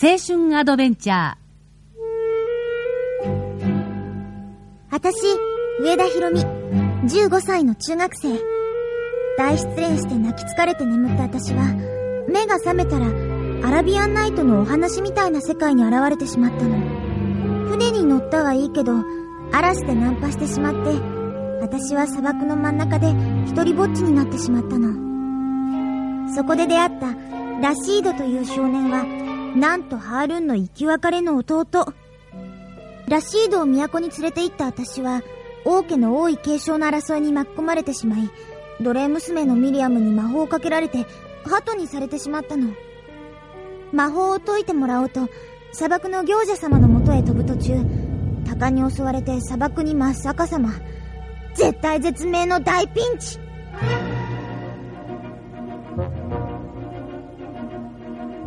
青春アドベンチャー私、上田博美、15歳の中学生。大失恋して泣き疲れて眠った私は、目が覚めたら、アラビアンナイトのお話みたいな世界に現れてしまったの。船に乗ったはいいけど、嵐でナンパしてしまって、私は砂漠の真ん中で一人ぼっちになってしまったの。そこで出会ったラシードという少年は、なんとハールンの生き別れの弟。ラシードを都に連れて行った私は、王家の王位継承の争いに巻き込まれてしまい、奴隷娘のミリアムに魔法をかけられて、鳩にされてしまったの。魔法を解いてもらおうと、砂漠の行者様のもとへ飛ぶ途中、鷹に襲われて砂漠に真っ逆さま。絶対絶命の大ピンチ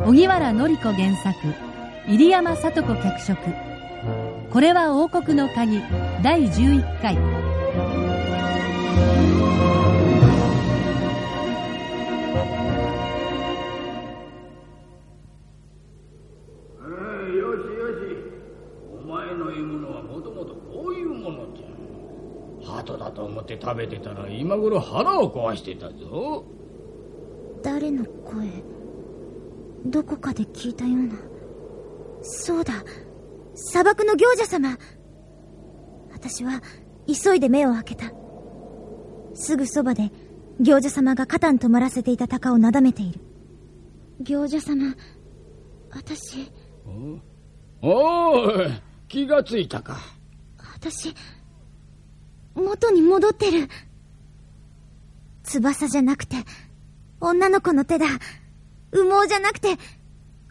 荻原紀子原作入山聡子脚色。これは王国の鍵第11回。ええよしよしお前の獲物はもともとこういうものじゃ鳩だと思って食べてたら今頃腹を壊してたぞ。誰の声？どこかで聞いたような。そうだ。砂漠の行者様。私は急いで目を開けた。すぐそばで行者様が肩に止まらせていた鷹をなだめている。行者様私。おおい気がついたか。私元に戻ってる。翼じゃなくて女の子の手だ羽毛じゃなくて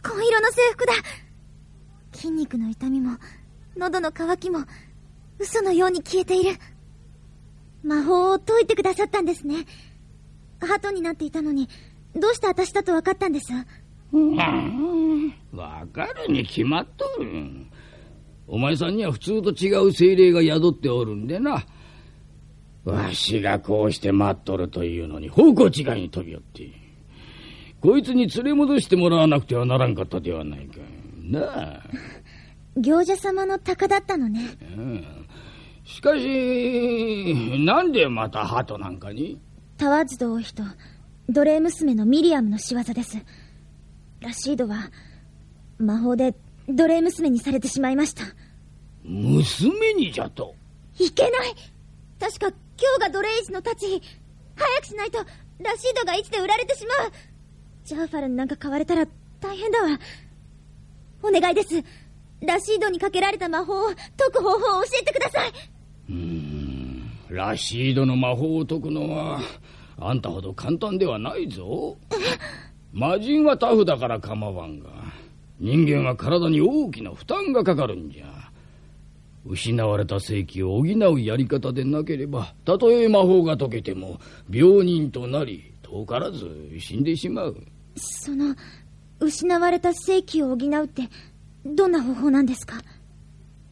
紺色の制服だ。筋肉の痛みも喉の渇きも嘘のように消えている。魔法を解いてくださったんですね。鳩になっていたのにどうして私だと分かったんです？わかるに決まっとる。お前さんには普通と違う精霊が宿っておるんでな。わしがこうして待っとるというのに方向違いに飛び寄って。こいつに連れ戻してもらわなくてはならんかったではないかなあ。行者様の鷹だったのね。うん。しかしなんでまた鳩なんかに？タワーズド王妃と奴隷娘のミリアムの仕業です。ラシードは魔法で奴隷娘にされてしまいました。娘にじゃと？いけない。確か今日が奴隷市の立ち日早くしないとラシードが市で売られてしまうジャーファルになんか買われたら大変だわ。お願いです。ラシードにかけられた魔法を解く方法を教えてください。うーん。ラシードの魔法を解くのはあんたほど簡単ではないぞ。魔人はタフだから構わんが。人間は体に大きな負担がかかるんじゃ。失われた正気を補うやり方でなければたとえ魔法が解けても病人となり遠からず死んでしまう。その失われた正気を補うってどんな方法なんですか？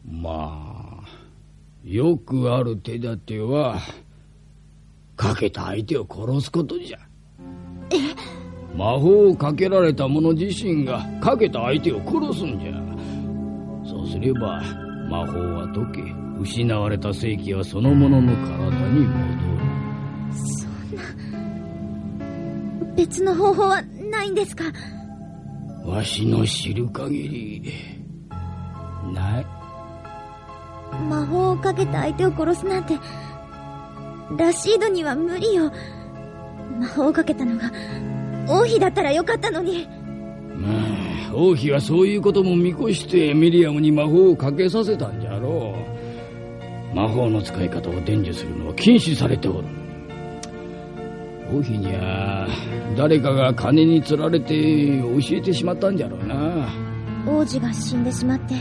まあよくある手立てはかけた相手を殺すことじゃ。魔法をかけられた者自身がかけた相手を殺すんじゃ。そうすれば魔法は解け失われた正気はその者の体に戻そんな別の方法はないんですか？るわしの知る限りない。魔法をかけた相手を殺すなんてラシードには無理よ。魔法をかけたのが王妃だったらよかったのに。まあ王妃はそういうことも見越してミリアムに魔法をかけさせたんじゃろう。魔法の使い方を伝授するのは禁止されておる王妃には誰かが金に釣られて教えてしまったんじゃろうな。王子が死んでしまって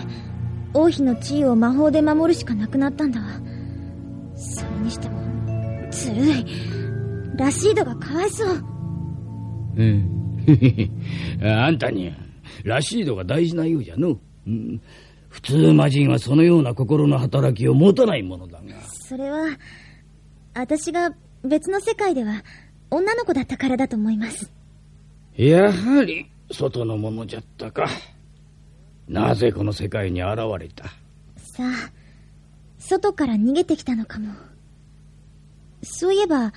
王妃の地位を魔法で守るしかなくなったんだわ。それにしてもずるい。ラシードがかわいそう。うん。あんたにはラシードが大事なようじゃの、うん、普通魔人はそのような心の働きを持たないものだが。それは私が別の世界では女の子だったからだと思いますやはり外のものじゃったかなぜこの世界に現れた？さあ、外から逃げてきたのかも。そういえば、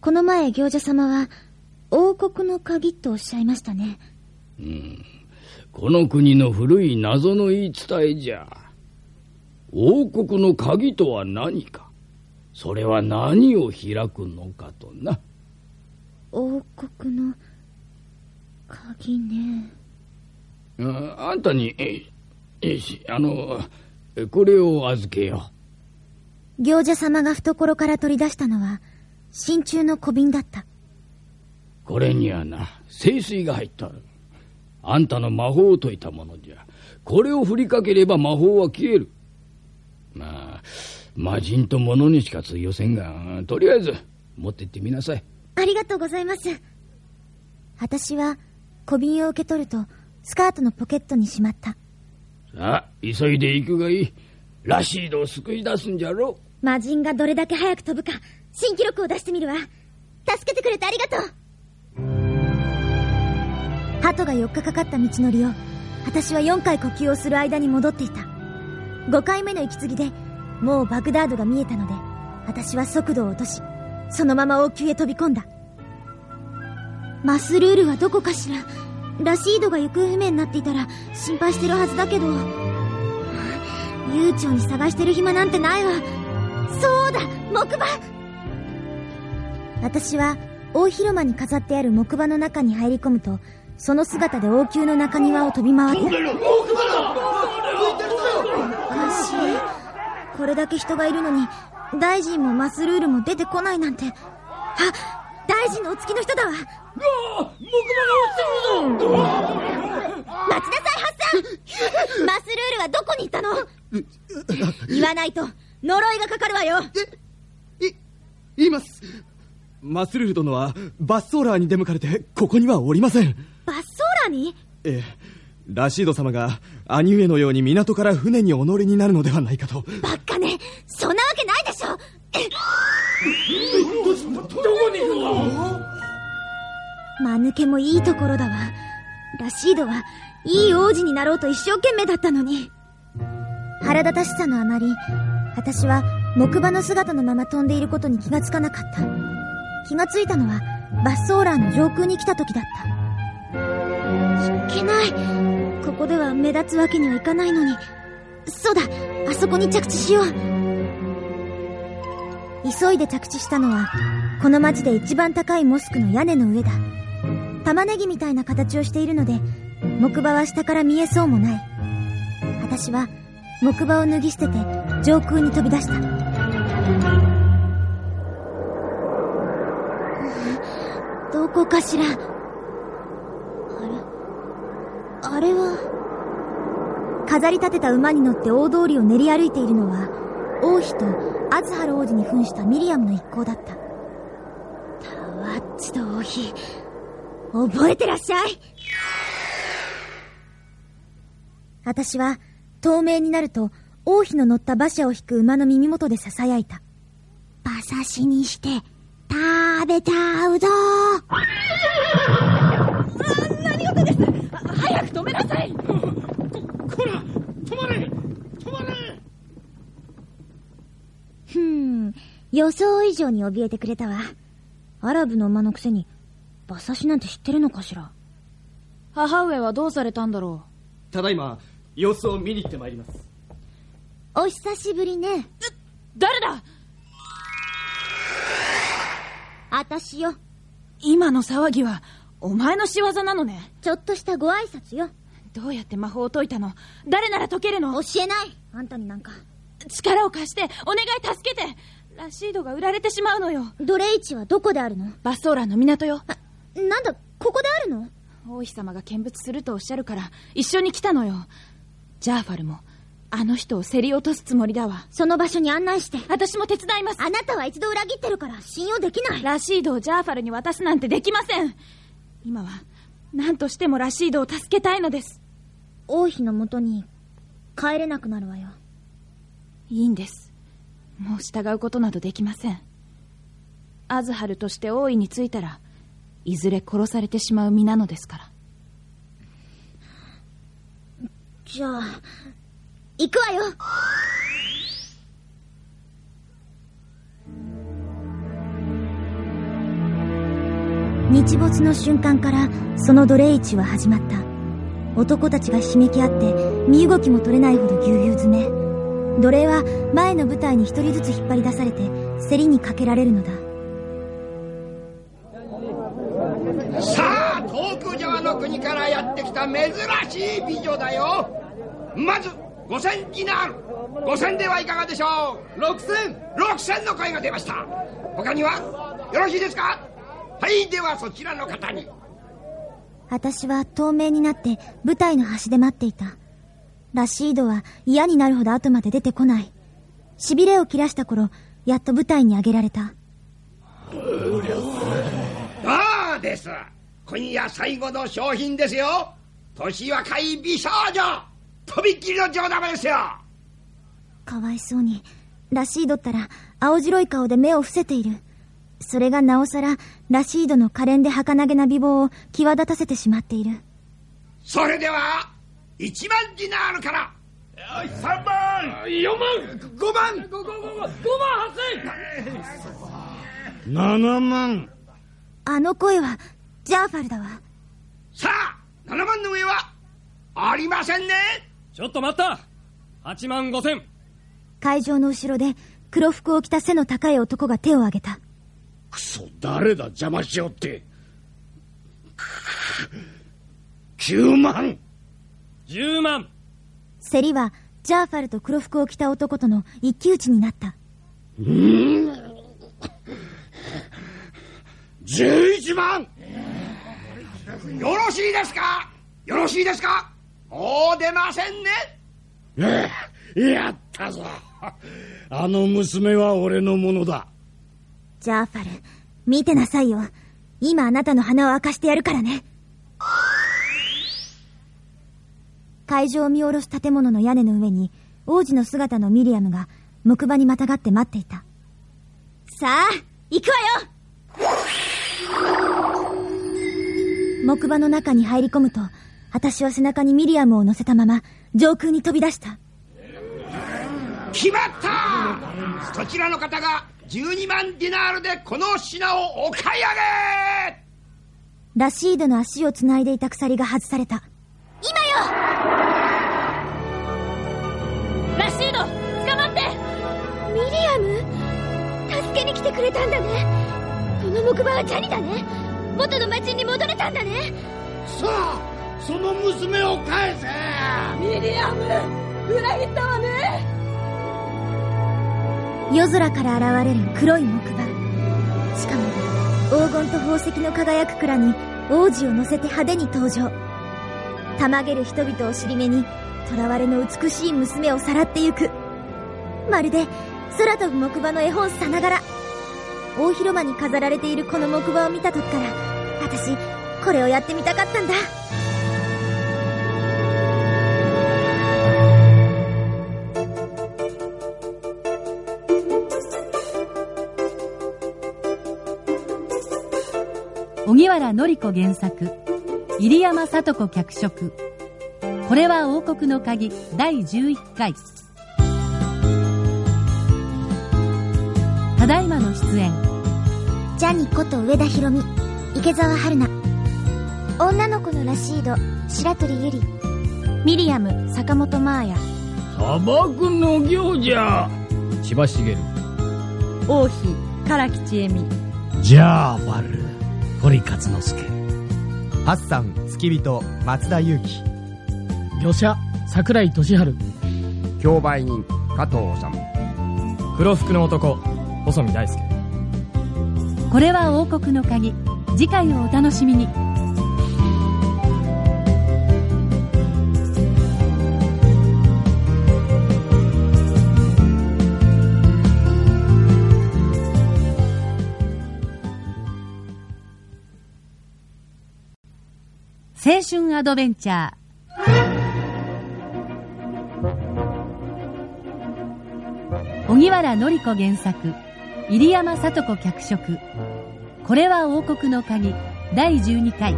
この前行者様は、王国の鍵とおっしゃいましたね。うん。この国の古い謎の言い伝えじゃ。王国の鍵とは何かそれは何を開くのかとな。王国の鍵ね。ああんたに、え、え、あの、これを預けよ行者様が懐から取り出したのは、真鍮の小瓶だった。これにはな、聖水が入っとる。あんたの魔法を解いたものじゃ。これを振りかければ魔法は消える。まあ、魔人と物にしか通用せんが、とりあえず、持ってってみなさい。ありがとうございます。私は、小瓶を受け取ると、スカートのポケットにしまった。さあ、急いで行くがいい。ラシードを救い出すんじゃろ。魔人がどれだけ早く飛ぶか、新記録を出してみるわ。助けてくれてありがとう鳩が4日かかった道のりを、私は4回呼吸をする間に戻っていた。5回目の息継ぎで、もうバグダードが見えたので、私は速度を落とし、そのまま王宮へ飛び込んだ。マスルールはどこかしらラシードが行方不明になっていたら心配してるはずだけど、悠長に探してる暇なんてないわ。そうだ木馬私は大広間に飾ってある木馬の中に入り込むと、その姿で王宮の中庭を飛び回った。おかしい。これだけ人がいるのに、大臣もマスルールも出てこないなんて。あ、大臣のお付きの人だわ。木馬が落ちてるぞ待ちなさい、ハッサンマスルールはどこに行ったの？言わないと、呪いがかかるわよい、言います。マスルール殿はバスソーラーに出向かれて、ここにはおりません。バスソーラーに？ええ。ラシード様が兄上のように港から船にお乗りになるのではないかと。バッカねそんなしょどこに行くの？間抜けもいいところだわ。ラシードは、いい王子になろうと一生懸命だったのに。腹立たしさのあまり、私は木馬の姿のまま飛んでいることに気がつかなかった。気がついたのは、バスソーラーの上空に来た時だった。いけない。ここでは目立つわけにはいかないのに。そうだ、あそこに着地しよう。急いで着地したのは、この町で一番高いモスクの屋根の上だ。玉ねぎみたいな形をしているので、木馬は下から見えそうもない。私は、木馬を脱ぎ捨てて、上空に飛び出した。どこかしら。あれあれは、飾り立てた馬に乗って大通りを練り歩いているのは、王妃とアズハル王子に扮したミリアムの一行だった。タワッチと王妃、覚えてらっしゃい。私は、透明になると、王妃の乗った馬車を引く馬の耳元で囁いた。馬刺しにして、食べちゃうぞ。何事です。早く止めなさい。こら止まれ止まれふん、予想以上に怯えてくれたわ。アラブの馬のくせに、馬刺しなんて知ってるのかしら母上はどうされたんだろただいま、様子を見に行ってまいります。お久しぶりね。う誰だあたしよ。今の騒ぎはお前の仕業なのねちょっとしたご挨拶よ。どうやって魔法を解いたの？誰なら解けるの？教えないあんたになんか。力を貸してお願い助けて。ラシードが売られてしまうのよ。ドレイチはどこであるの？バスソーラーの港よ。なんだ、ここであるの？王妃様が見物するとおっしゃるから一緒に来たのよ。ジャーファルもあの人を競り落とすつもりだわ。その場所に案内して。私も手伝います。あなたは一度裏切ってるから信用できない。ラシードをジャーファルに渡すなんてできません。今は何としてもラシードを助けたいのです。王妃のもとに帰れなくなるわよ。いいんです。もう従うことなどできません。アズハルとして王位についたらいずれ殺されてしまう身なのですから。じゃあ、行くわよ。日没の瞬間からその奴隷市は始まった。男たちがひしめき合って身動きも取れないほどぎゅうぎゅう詰め。奴隷は前の舞台に一人ずつ引っ張り出されて競りにかけられるのだ。さあ東空沢の国からやってきた珍しい美女だよ。まず5000ディナール5000ではいかがでしょう。6000 6000の声が出ました。他にはよろしいですか？はいではそちらの方に。私は透明になって舞台の端で待っていたラシードは嫌になるほど後まで出てこない。痺れを切らした頃やっと舞台に上げられた。どうです。今夜最後の商品ですよ。年若い美少女。とびっきりの上玉ですよ。かわいそうにラシードったら青白い顔で目を伏せている。それがなおさらラシードの可憐で儚げな美貌を際立たせてしまっている。それでは1万ディナールから。3万。4万。5万。5万8000 7万。あの声はジャーファルだわ。さあ7万の上はありませんね。ちょっと待った。8万5千。会場の後ろで黒服を着た背の高い男が手を挙げた。クソ誰だ邪魔しようって。9万10万競りはジャーファルと黒服を着た男との一騎打ちになった。11万よろしいですか？よろしいですか？もう出ませんね。ええやったぞ。あの娘は俺のものだ。ジャーファル見てなさいよ。今あなたの鼻を明かしてやるからね会場を見下ろす建物の屋根の上に王子の姿のミリアムが木馬にまたがって待っていた。さあ行くわよ。木馬の中に入り込むと私は背中にミリアムを乗せたまま上空に飛び出した。決まった！そちらの方が12万ディナールでこの品をお買い上げ！ラシードの足をつないでいた鎖が外された今よ。ラシード捕まって。ミリアム助けに来てくれたんだね。この木馬はジャニだね。元の町に戻れたんだね。さあその娘を返せ。ミリアム裏切ったわね。夜空から現れる黒い木馬。しかも黄金と宝石の輝く蔵に王子を乗せて派手に登場たまげる人々を尻目に囚われの美しい娘をさらってゆく。まるで空飛ぶ木馬の絵本さながら。大広間に飾られているこの木馬を見た時から私これをやってみたかったんだ。荻原紀子原作。入山聡子脚色。これは王国の鍵。第11回。ただいまの出演。ジャニこと上田博美。池澤春菜。女の子のラシード白鳥ゆり。ミリアム坂本真綾砂漠の行者。千葉茂。王妃唐木千恵美。ジャーファル堀勝之助ハッサン付き人松田裕樹。魚者桜井俊治。競売人加藤治黒服の男細見大輔。これは王国の鍵。次回をお楽しみに青春アドベンチャー。荻原子原作、入山聡子脚色。これは王国の鍵、第12回。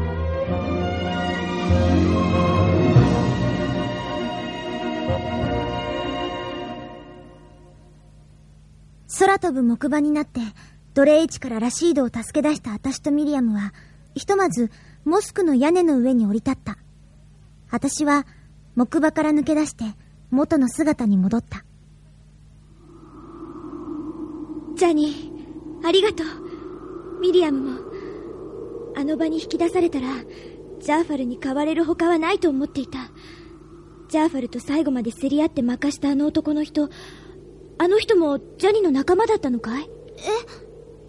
空飛ぶ木馬になって、奴隷市からラシードを助け出した私とミリアムは、ひとまずモスクの屋根の上に降り立った。私は、木馬から抜け出して、元の姿に戻った。ジャニー、ありがとう。ミリアムも、あの場に引き出されたら、ジャーファルに代われる他はないと思っていた。ジャーファルと最後まで競り合って負かしたあの男の人、あの人もジャニーの仲間だったのかい？え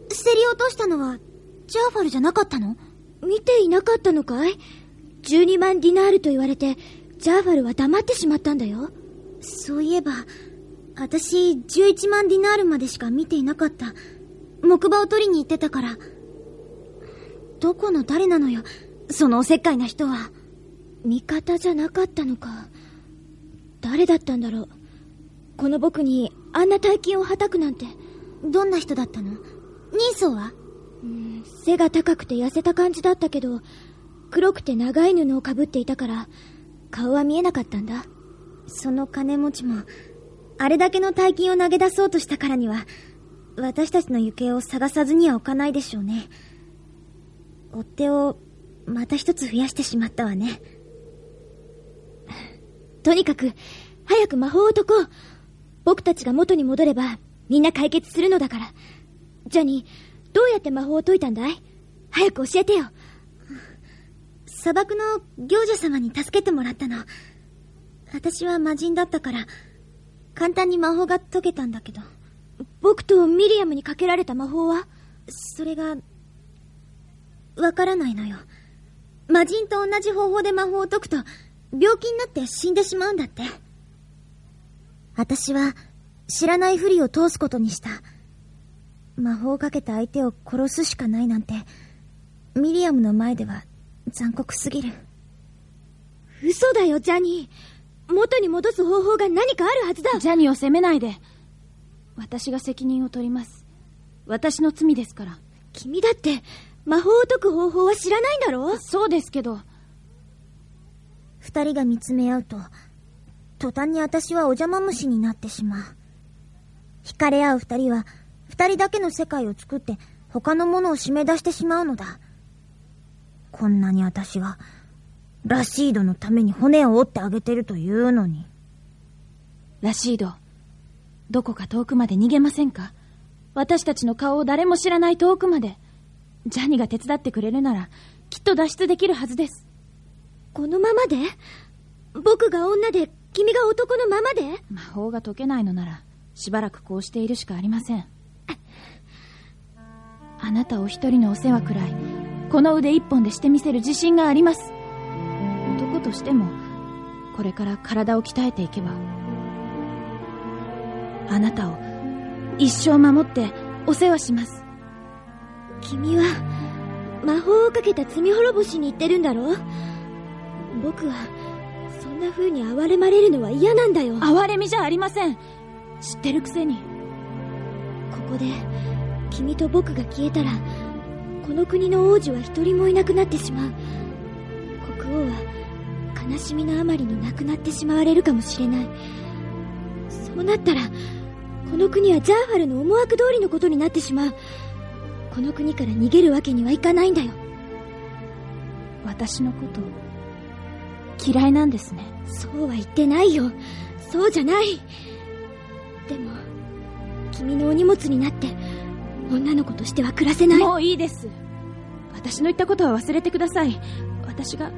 競り落としたのは、ジャーファルじゃなかったの？見ていなかったのかい ?12 万ディナールと言われて、ジャーファルは黙ってしまったんだよ。そういえば、私、11万ディナールまでしか見ていなかった。木馬を取りに行ってたから。どこの誰なのよ、そのおせっかいな人は。味方じゃなかったのか。誰だったんだろう？この僕にあんな大金をはたくなんて。どんな人だったの？人相は、背が高くて痩せた感じだったけど、黒くて長い布をかぶっていたから、顔は見えなかったんだ。その金持ちも、あれだけの大金を投げ出そうとしたからには、私たちの行方を探さずには置かないでしょうね。追っ手を、また一つ増やしてしまったわね。とにかく、早く魔法を解こう。僕たちが元に戻れば、みんな解決するのだから。ジャニー、どうやって魔法を解いたんだい？早く教えてよ。砂漠の行者様に助けてもらったの。私は魔人だったから、簡単に魔法が解けたんだけど。僕とミリアムにかけられた魔法は？それが、わからないのよ。魔人と同じ方法で魔法を解くと、病気になって死んでしまうんだって。私は、知らないふりを通すことにした。魔法をかけた相手を殺すしかないなんて、ミリアムの前では残酷すぎる。嘘だよ、ジャニー。元に戻す方法が何かあるはずだ。ジャニーを責めないで。私が責任を取ります。私の罪ですから。君だって、魔法を解く方法は知らないんだろ？そうですけど。二人が見つめ合うと、途端に私はお邪魔虫になってしまう。惹かれ合う二人は、二人だけの世界を作って他のものを締め出してしまうのだ。こんなに私が、ラシードのために骨を折ってあげてるというのに。ラシード、どこか遠くまで逃げませんか？私たちの顔を誰も知らない遠くまで。ジャニが手伝ってくれるなら、きっと脱出できるはずです。このままで？僕が女で、君が男のままで？魔法が解けないのなら、しばらくこうしているしかありません。あなたお一人のお世話くらい、この腕一本でしてみせる自信があります。男としても、これから体を鍛えていけば、あなたを一生守ってお世話します。君は、魔法をかけた罪滅ぼしに行ってるんだろ僕は、そんな風に哀れまれるのは嫌なんだよ。哀れみじゃありません。知ってるくせに。ここで、君と僕が消えたら、この国の王子は一人もいなくなってしまう。国王は、悲しみのあまりに亡くなってしまわれるかもしれない。そうなったら、この国はジャーファルの思惑通りのことになってしまう。この国から逃げるわけにはいかないんだよ。私のこと、嫌いなんですね。そうは言ってないよ。そうじゃない。でも、君のお荷物になって、女の子としては暮らせない。もういいです。私の言ったことは忘れてください。私が、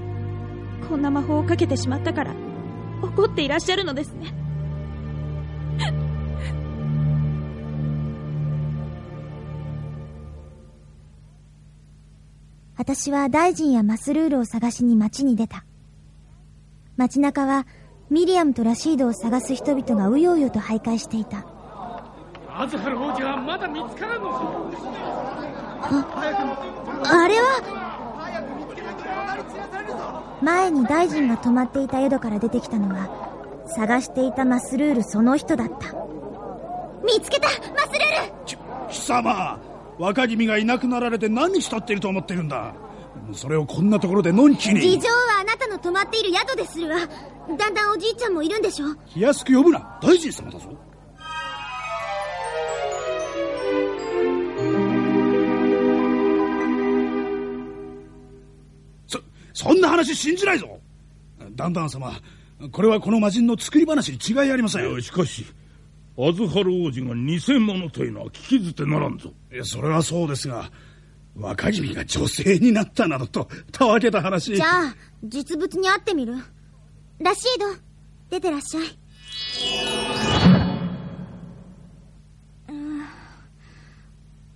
こんな魔法をかけてしまったから、怒っていらっしゃるのですね。私は大臣やマスルールを探しに街に出た。街中はミリアムとラシードを探す人々がうようよと徘徊していた。アズハル王子はまだ見つからんのあ、あれは？前に大臣が泊まっていた宿から出てきたのは、探していたマスルールその人だった。見つけたマスルール！ち、貴様若君がいなくなられて何日経っていると思ってるんだ？それをこんなところでのんきに。事情はあなたの泊まっている宿でするわ。だんだんおじいちゃんもいるんでしょ気安く呼ぶな。大臣様だぞそんな話信じないぞ。ダンダン様これはこの魔人の作り話に違いありません。しかしアズハル王子が偽物というのは聞き捨てならんぞ。いやそれはそうですが若君が女性になったなどとたわけた話。じゃあ実物に会ってみる？ラシード出てらっしゃい。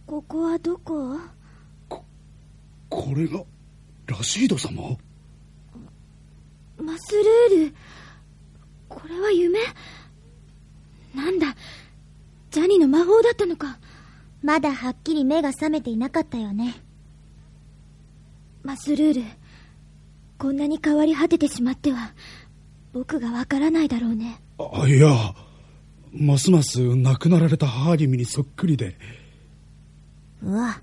ここはどこ？ここれが？ラシード様マスルール。これは夢？なんだ？ジャニの魔法だったのか？まだはっきり目が覚めていなかったよね。マスルール。こんなに変わり果ててしまっては僕がわからないだろうね。あいや。ますます亡くなられた母君にそっくりで。うわ。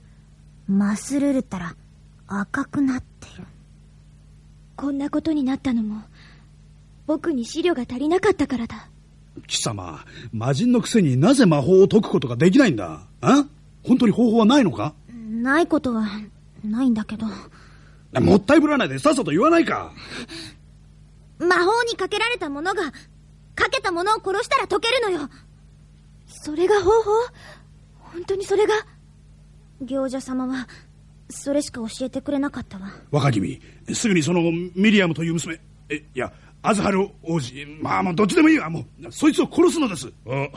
マスルールったら赤くなってるこんなことになったのも僕に資料が足りなかったからだ。貴様魔人のくせになぜ魔法を解くことができないんだ？あ？本当に方法はないのか？ないことはないんだけど。もったいぶらないでさっさと言わないか。魔法にかけられたものがかけたものを殺したら解けるのよ。それが方法？本当にそれが？行者様はそれしか教えてくれなかったわ。若君すぐにそのミリアムという娘えいやアズハル王子まあまあどっちでもいいわ。もうそいつを殺すのです。あ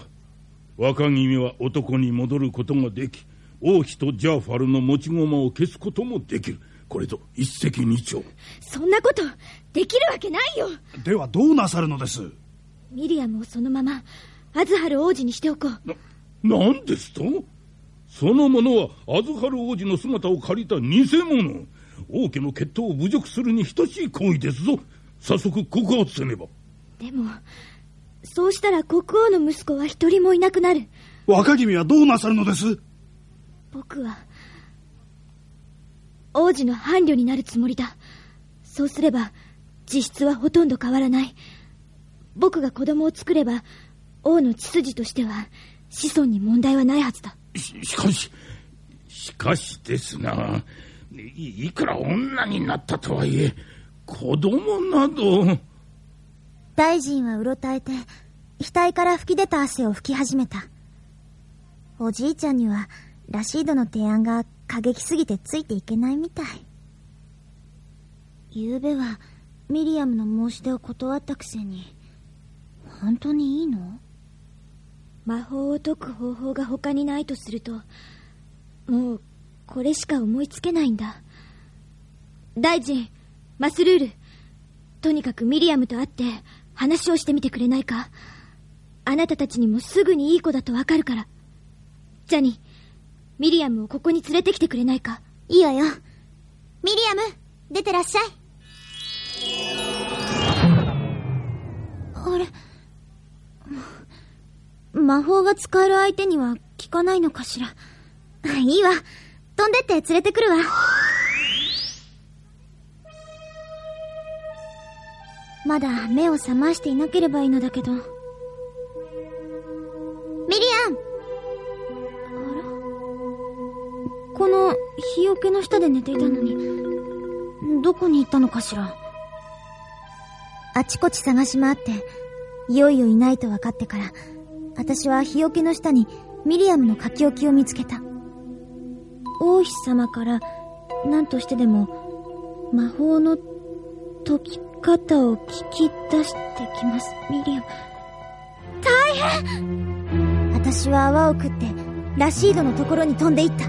若君は男に戻ることができ王妃とジャーファルの持ち駒を消すこともできる。これぞ一石二鳥。そんなことできるわけないよ。ではどうなさるのです？ミリアムをそのままアズハル王子にしておこう。な何ですと？その者はアズハル王子の姿を借りた偽物王家の血統を侮辱するに等しい行為ですぞ。早速告発せねばでもそうしたら国王の息子は一人もいなくなる。若君はどうなさるのです？僕は王子の伴侶になるつもりだ。そうすれば実質はほとんど変わらない。僕が子供を作れば王の血筋としては子孫に問題はないはずだしかししかしですないいくら女になったとはいえ子供など。大臣はうろたえて額から吹き出た汗を拭き始めた。おじいちゃんにはラシードの提案が過激すぎてついていけないみたい。昨べはミリアムの申し出を断ったくせに本当にいいの？魔法を解く方法が他にないとするともうこれしか思いつけないんだ。大臣マスルールとにかくミリアムと会って話をしてみてくれないか。あなたたちにもすぐにいい子だとわかるから。ジャニーミリアムをここに連れてきてくれないか。いいわよ。ミリアム出てらっしゃい。あれ魔法が使える相手には効かないのかしら。いいわ。飛んでって連れてくるわ。まだ目を覚ましていなければいいのだけど。ミリアン！あら？この日よけの下で寝ていたのにどこに行ったのかしら？あちこち探し回っていよいよいないと分かってから私は日よけの下にミリアムの書き置きを見つけた。王妃様から何としてでも魔法の解き方を聞き出してきます。ミリアム。大変！私は泡を食ってラシードのところに飛んでいった。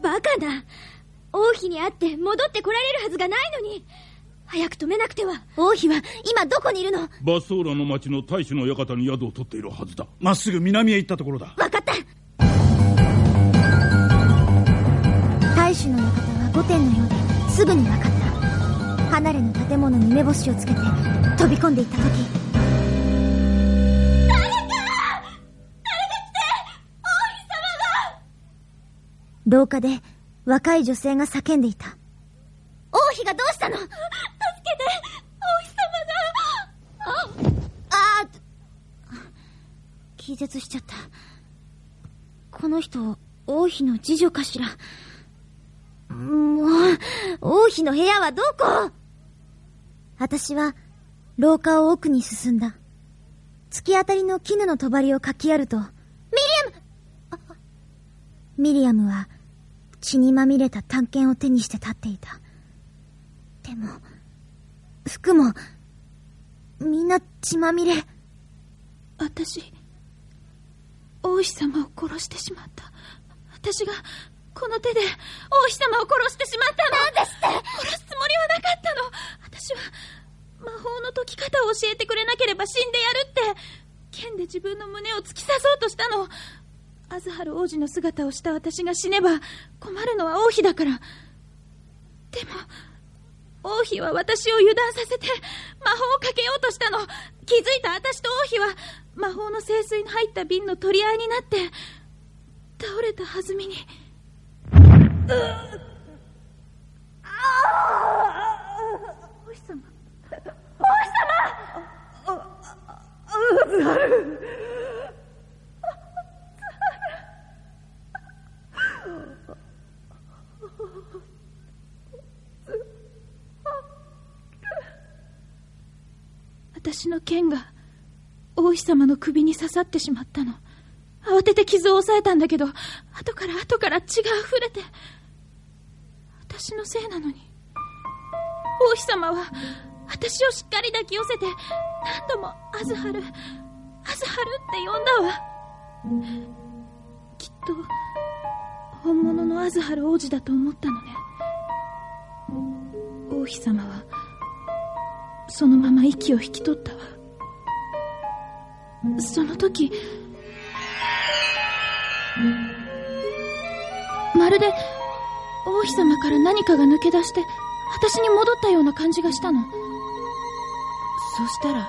バカな。王妃に会って戻ってこられるはずがないのに。早く止めなくては。王妃は今どこにいるの？バスソーラの町の大使の館に宿を取っているはずだ。まっすぐ南へ行ったところだ。分かった。大使の館は御殿のようですぐに分かった。離れの建物に目星をつけて飛び込んでいった時。誰か誰か来て？王妃様が。廊下で若い女性が叫んでいた。王妃がどうしたの？助けて王妃様がああ気絶しちゃったこの人王妃の次女かしらもう王妃の部屋はどこ私は、廊下を奥に進んだ。突き当たりの絹の帳をかきやると、ミリアムミリアムは、血にまみれた探検を手にして立っていた。でも、服も、みんな血まみれ。私、王妃様を殺してしまった。私が、この手で、王妃様を殺してしまったのなんですって？殺すつもりはなかったの私は、魔法の解き方を教えてくれなければ死んでやるって、剣で自分の胸を突き刺そうとしたの。アズハル王子の姿をした私が死ねば、困るのは王妃だから。でも、王妃は私を油断させて魔法をかけようとしたの。気づいた私と王妃は魔法の聖水の入った瓶の取り合いになって倒れた弾みに。う王妃様。王妃様。私の剣が王妃様の首に刺さってしまったの。慌てて傷を押さえたんだけど後から後から血が溢れて私のせいなのに。王妃様は私をしっかり抱き寄せて何度もアズハルアズハルって呼んだわ。きっと本物のアズハル王子だと思ったのね。王妃様はそのまま息を引き取った。わその時まるで王妃様から何かが抜け出して私に戻ったような感じがしたの。そしたら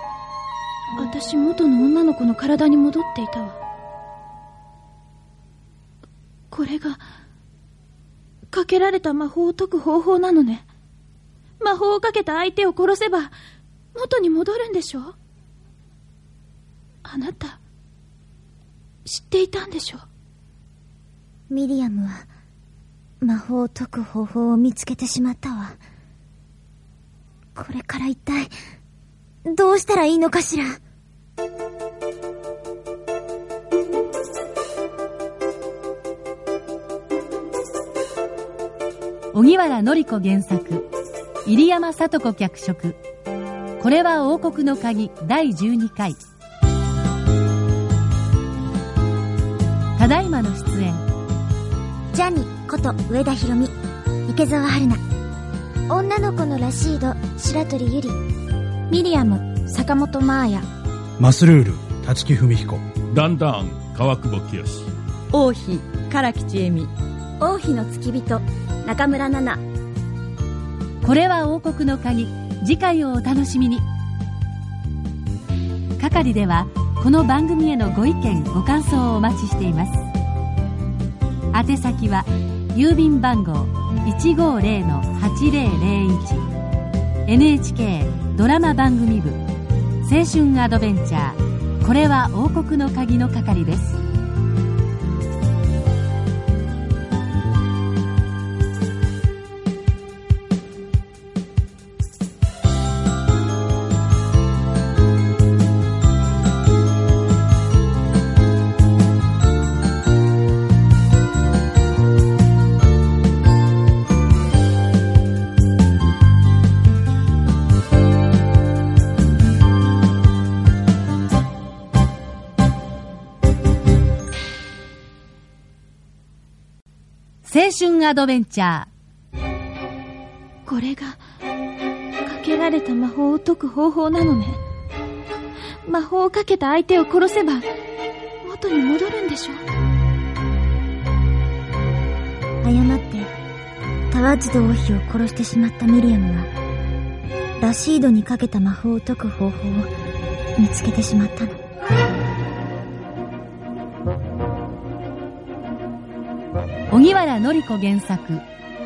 私元の女の子の体に戻っていたわ。これがかけられた魔法を解く方法なのね。魔法をかけた相手を殺せば元に戻るんでしょ？あなた知っていたんでしょ？ミリアムは魔法を解く方法を見つけてしまったわ。これから一体どうしたらいいのかしら？荻原紀子原作入山聡子脚色。これは王国の鍵第12回。ただいまの出演。ジャニこと上田博美。池澤春菜。女の子のラシード白鳥ゆり。ミリアム坂本真綾マスルール立木文彦。ダンダーン川久保清。王妃唐木千恵美。王妃の付き人中村奈々これは王国の鍵。次回をお楽しみに。係ではこの番組へのご意見ご感想をお待ちしています。宛先は郵便番号150-8001 NHK ドラマ番組部。青春アドベンチャー。これは王国の鍵の係です。青春アドベンチャー。これがかけられた魔法を解く方法なのね。魔法をかけた相手を殺せば元に戻るんでしょ。誤ってタワジド王妃を殺してしまったミリアムはラシードにかけた魔法を解く方法を見つけてしまったの荻原紀子原作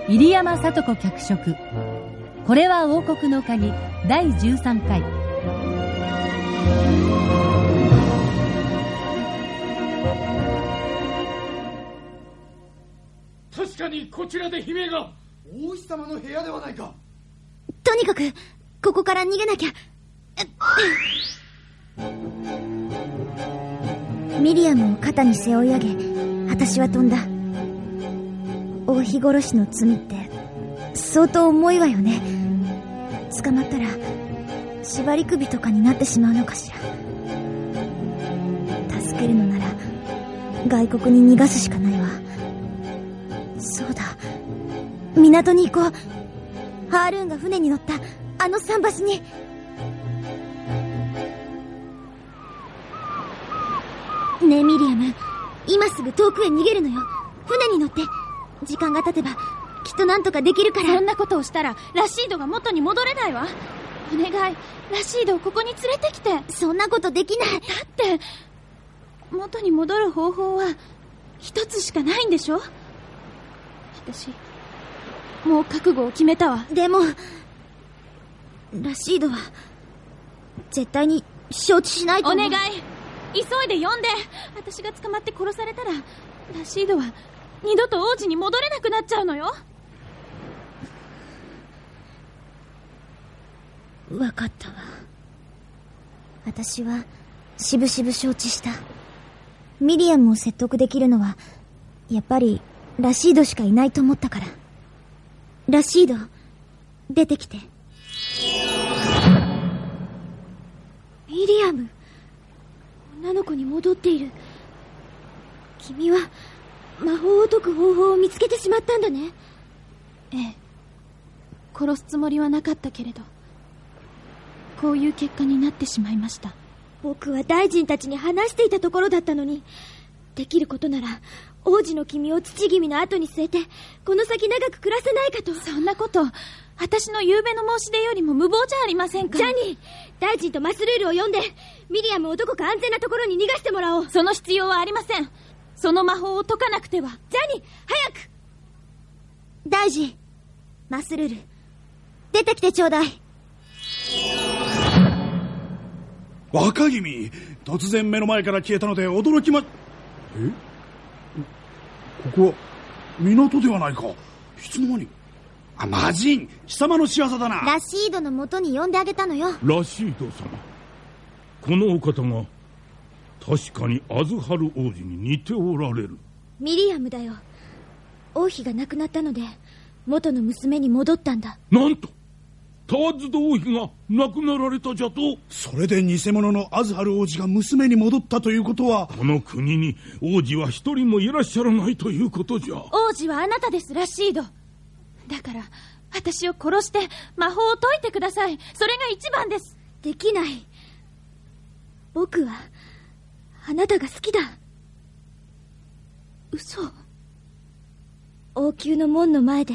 入山聡子脚色。これは王国の鍵第13回。確かにこちらで姫が。王子様の部屋ではないか。とにかくここから逃げなきゃ。ミリアムを肩に背負い上げ私は飛んだ王妃殺しの罪って相当重いわよね。捕まったら縛り首とかになってしまうのかしら。助けるのなら外国に逃がすしかないわ。そうだ。港に行こう。ハールーンが船に乗ったあの桟橋に。ねえミリアム今すぐ遠くへ逃げるのよ。船に乗って。時間が経てばきっとなんとかできるから。そんなことをしたらラシードが元に戻れないわ。お願い。ラシードをここに連れてきて。そんなことできない。だって元に戻る方法は一つしかないんでしょ？私もう覚悟を決めたわ。でもラシードは絶対に承知しないとお願い。急いで呼んで。私が捕まって殺されたらラシードは二度と王子に戻れなくなっちゃうのよ。分かったわ。私はしぶしぶ承知した。ミリアムを説得できるのはやっぱりラシードしかいないと思ったから。ラシード出てきて。ミリアム女の子に戻っている。君は魔法を解く方法を見つけてしまったんだね。ええ。殺すつもりはなかったけれどこういう結果になってしまいました。僕は大臣たちに話していたところだったのにできることなら王子の君を土君の後に据えてこの先長く暮らせないかと。そんなこと私の夕べの申し出よりも無謀じゃありませんか？ジャニー大臣とマスルールを呼んでミリアムをどこか安全なところに逃がしてもらおう。その必要はありませんその魔法を解かなくては。ジャニー早く。大臣マスルール。出てきてちょうだい。若君突然目の前から消えたので驚きまえ？ここは港ではないか。いつの間に。あ魔人貴様の仕業だな。ラシードの元に呼んであげたのよ。ラシード様このお方が確かにアズハル王子に似ておられる。ミリアムだよ。王妃が亡くなったので元の娘に戻ったんだ。なんとタワーズド王妃が亡くなられたじゃと。それで偽物のアズハル王子が娘に戻ったということは。この国に王子は一人もいらっしゃらないということじゃ。王子はあなたですラシードだから私を殺して魔法を解いてください。それが一番です。できない。僕はあなたが好きだ。嘘。王宮の門の前で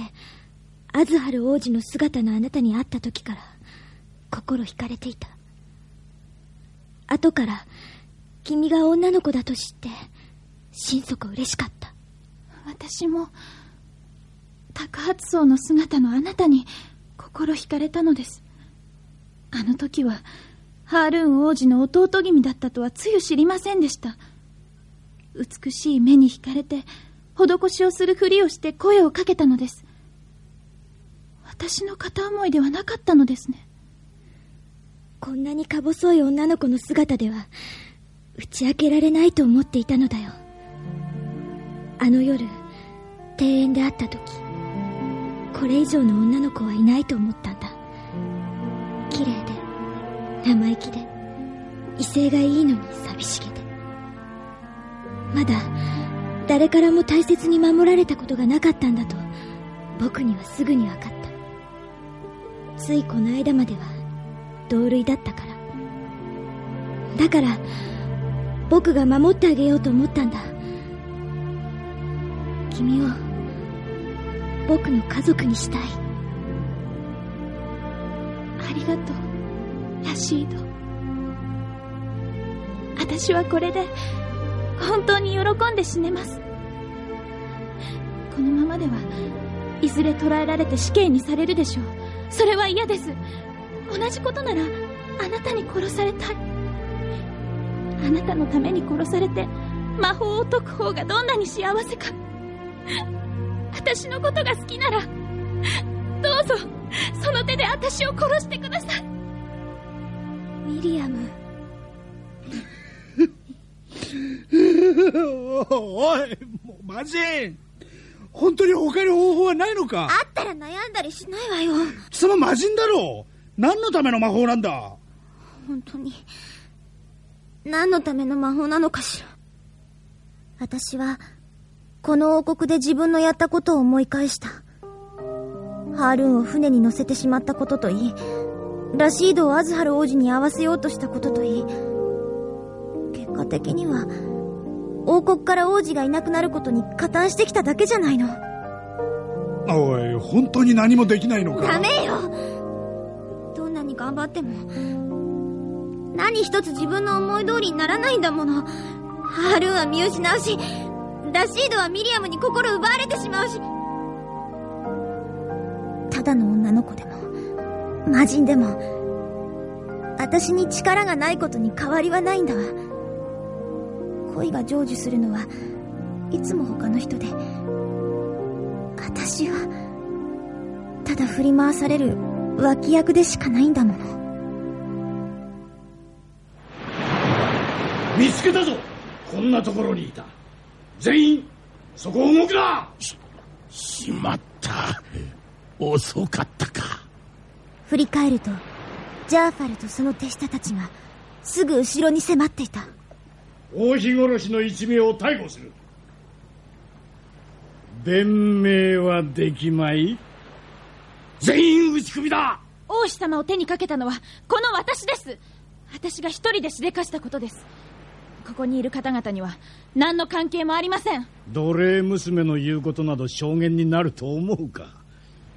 アズハル王子の姿のあなたに会った時から心惹かれていた。後から君が女の子だと知って心底嬉しかった。私も托発層の姿のあなたに心惹かれたのです。あの時はハールーン王子の弟君だったとはつゆ知りませんでした。美しい目に惹かれて施しをするふりをして声をかけたのです。私の片思いではなかったのですね。こんなにか細い女の子の姿では打ち明けられないと思っていたのだよ。あの夜庭園で会った時これ以上の女の子はいないと思ったんだ。綺麗で生意気で威勢がいいのに寂しげで。まだ誰からも大切に守られたことがなかったんだと僕にはすぐに分かった。ついこの間までは同類だったから。だから僕が守ってあげようと思ったんだ。君を僕の家族にしたい。ありがとう。ラシード私はこれで本当に喜んで死ねます。このままではいずれ捕らえられて死刑にされるでしょう。それは嫌です。同じことならあなたに殺されたい。あなたのために殺されて魔法を解く方がどんなに幸せか。私のことが好きならどうぞその手で私を殺してください。ミリアム。おいもうマジン。本当に他に方法はないのか？あったら悩んだりしないわよ。貴様魔人だろ？う何のための魔法なんだ？本当に。何のための魔法なのかしら。私はこの王国で自分のやったことを思い返した。ハールーンを船に乗せてしまったことといいラシードをアズハル王子に会わせようとしたことといい。結果的には王国から王子がいなくなることに加担してきただけじゃないの。おい本当に何もできないのか？ダメよ！どんなに頑張っても何一つ自分の思い通りにならないんだもの。ハールーンは見失うしラシードはミリアムに心奪われてしまうし。ただの女の子でも魔人でも私に力がないことに変わりはないんだわ。恋が成就するのはいつも他の人で私はただ振り回される脇役でしかないんだもの。見つけたぞ。こんなところにいた。全員そこを動くな。ししまった。遅かったか振り返るとジャーファルとその手下たちがすぐ後ろに迫っていた。王妃殺しの一味を逮捕する。弁明はできまい。全員打ち首だ。王子様を手にかけたのはこの私です。私が一人でしでかしたことです。ここにいる方々には何の関係もありません。奴隷娘の言うことなど証言になると思うか。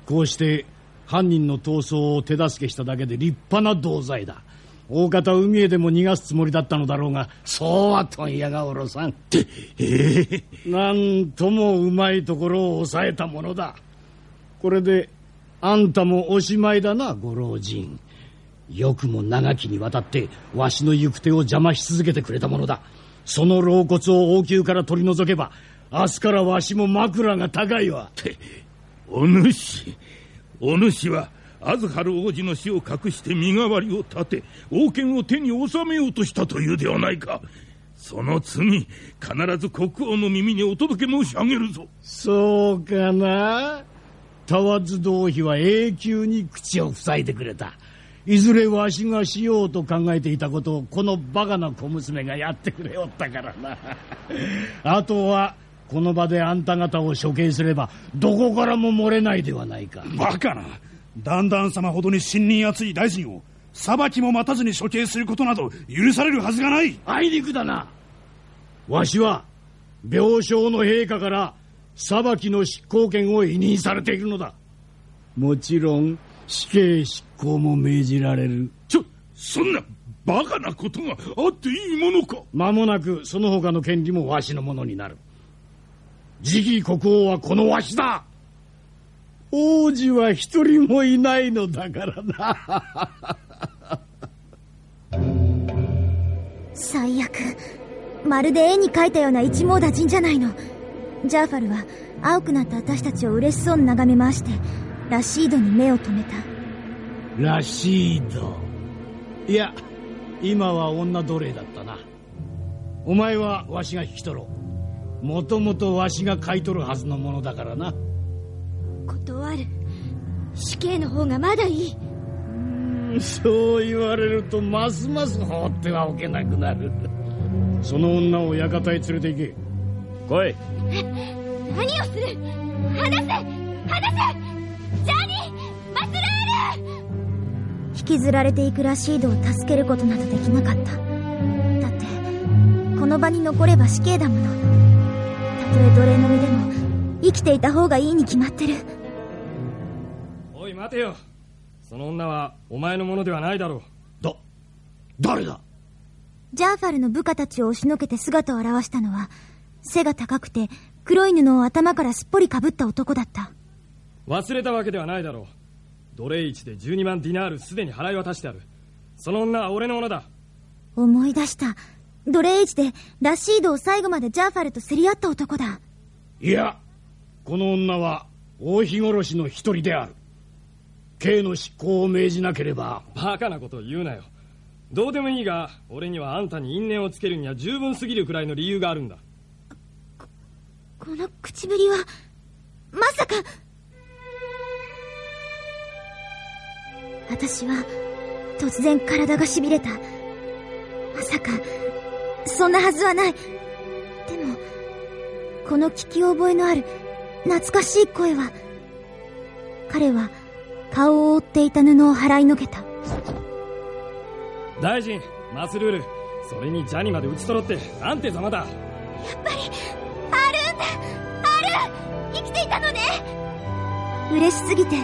こうして犯人の逃走を手助けしただけで立派な同罪だ。大方海へでも逃がすつもりだったのだろうがそうは問屋がおろさん。ってええなんともうまいところを抑えたものだ。これであんたもおしまいだなご老人。よくも長きにわたってわしの行く手を邪魔し続けてくれたものだ。その老骨を王宮から取り除けば明日からわしも枕が高いわ。ってお主お主はアズハル王子の死を隠して身代わりを立て王権を手に収めようとしたというではないか。その罪必ず国王の耳にお届け申し上げるぞ。そうかな？ワズ同妃は永久に口を塞いでくれた。いずれわしがしようと考えていたことをこのバカな小娘がやってくれよったからな。あとはこの場であんた方を処刑すればどこからも漏れないではないか。バカな。だんだん様ほどに信任厚い大臣を裁きも待たずに処刑することなど許されるはずがない。あいにくだな。わしは病床の陛下から裁きの執行権を委任されているのだ。もちろん死刑執行も命じられる。ちょそんなバカなことがあっていいものか。間もなくその他の権利もわしのものになる次期国王はこのわしだ。王子は一人もいないのだからな。最悪。まるで絵に描いたような一網打尽じゃないの。ジャーファルは青くなった私たちを嬉しそうに眺め回してラシードに目を留めた。ラシード。いや今は女奴隷だったな。お前はわしが引き取ろうもともとわしが買い取るはずのものだからな。断る。死刑の方がまだいい。そう言われるとますます放ってはおけなくなる。その女を館へ連れて行け。来い。何をする？離せ！離せ！ジャーニー！マスラール引きずられていくラシードを助けることなどできなかった。だってこの場に残れば死刑だものえ奴隷の身でも生きていた方がいいに決まってる。おい待てよ。その女はお前のものではないだろう。だ誰だ？ジャーファルの部下たちを押しのけて姿を現したのは背が高くて黒い布を頭からすっぽりかぶった男だった。忘れたわけではないだろう。奴隷市で12万ディナールすでに払い渡してある。その女は俺のものだ。思い出した奴隷市でラシードを最後までジャーファルと競り合った男だ。いやこの女は大日殺しの一人である。刑の執行を命じなければ。バカなことを言うなよ。どうでもいいが俺にはあんたに因縁をつけるには十分すぎるくらいの理由があるんだ。この口ぶりはまさか。私は突然体がしびれた。まさかそんなはずはない。でもこの聞き覚えのある懐かしい声は彼は顔を覆っていた布を払いのけた。大臣マスルールそれにジャニまで打ち取ろってなんてざまだ。やっぱりハルーンだ！ハルーン生きていたのね！嬉しすぎて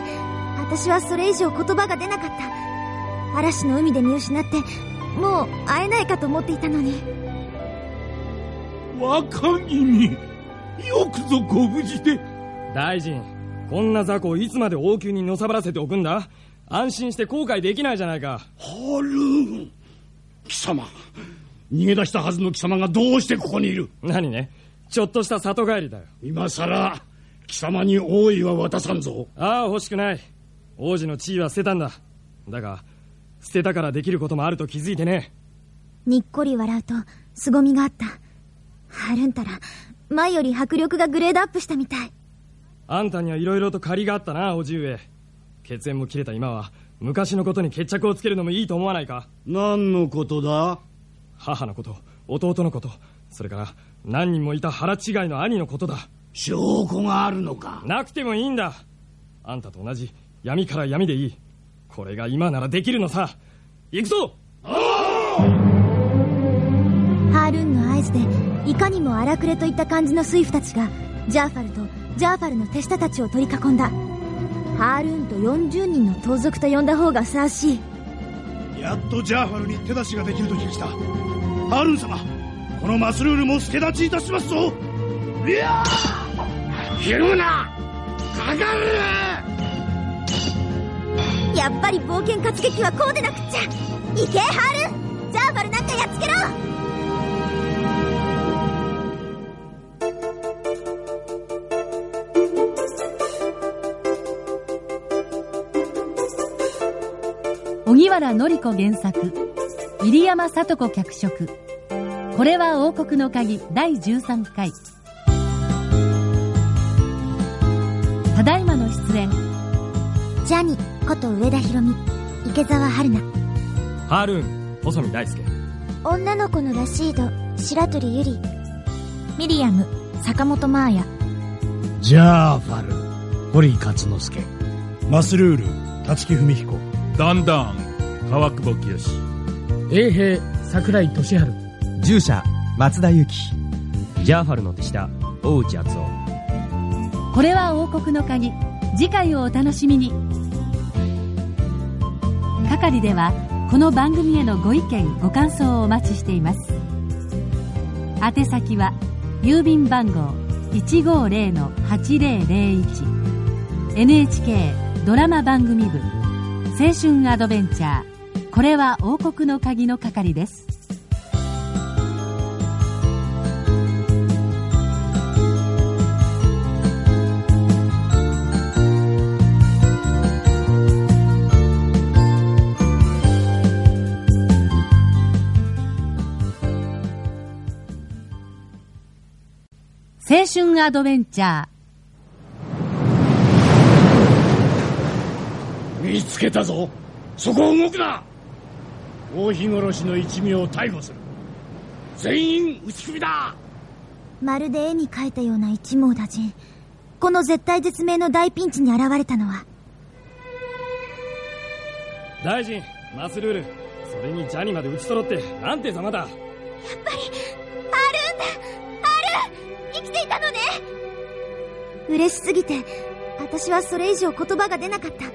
私はそれ以上言葉が出なかった。嵐の海で見失ってもう会えないかと思っていたのに若君よくぞご無事で。大臣こんな雑魚をいつまで王宮にのさばらせておくんだ？安心して後悔できないじゃないか。ハルーン貴様。逃げ出したはずの貴様がどうしてここにいる？何ね？ちょっとした里帰りだよ。今さら貴様に王位は渡さんぞ。ああ欲しくない。王子の地位は捨てたんだ。だが捨てたからできることもあると気づいてね。にっこり笑うと凄みがあったハルンたら前より迫力がグレードアップしたみたい。あんたには色々と借りがあったな叔父上。血縁も切れた今は昔のことに決着をつけるのもいいと思わないか？何のことだ？母のこと弟のことそれから何人もいた腹違いの兄のことだ。証拠があるのか？なくてもいいんだ。あんたと同じ闇から闇でいい。これが今ならできるのさ。行くぞルーンの合図でいかにも荒くれといった感じの水夫たちがジャーファルとジャーファルの手下たちを取り囲んだ。ハールーンと40人の盗賊と呼んだ方がふさわしい。やっとジャーファルに手出しができる時が来た。ハールーン様このマスルールも助立ちいたしますぞ。いやひるむな！かかるやっぱり冒険活劇はこうでなくっちゃ。行けハールーン！ジャーファルなんかやっつけろ原紀子原作。入山聡子脚色。これは王国の鍵。第13回。ただいまの出演。ジャニこと上田博美。池澤春菜。ハールーン細見大輔。女の子のラシード白鳥ゆり。ミリアム坂本真綾ジャーファル堀勝之助。マスルール立木文彦。だんだん川久保清。衛兵桜井俊治。従者松田由紀。ジャーファルの手下大内敦夫。これは王国の鍵。次回をお楽しみに。係ではこの番組へのご意見ご感想をお待ちしています。宛先は郵便番号150-8001 NHK ドラマ番組部青春アドベンチャーこれは王国の鍵の係です。青春アドベンチャー。見つけたぞ。そこを動くな。大日殺しの一味を逮捕する。全員打ち首だ。まるで絵に描いたような一網打尽。この絶対絶命の大ピンチに現れたのは。大臣マスルール。それにジャニまで打ち取ろってなんてざまだ。やっぱりハールーンだ。ハール生きていたのね。嬉しすぎて私はそれ以上言葉が出なかった。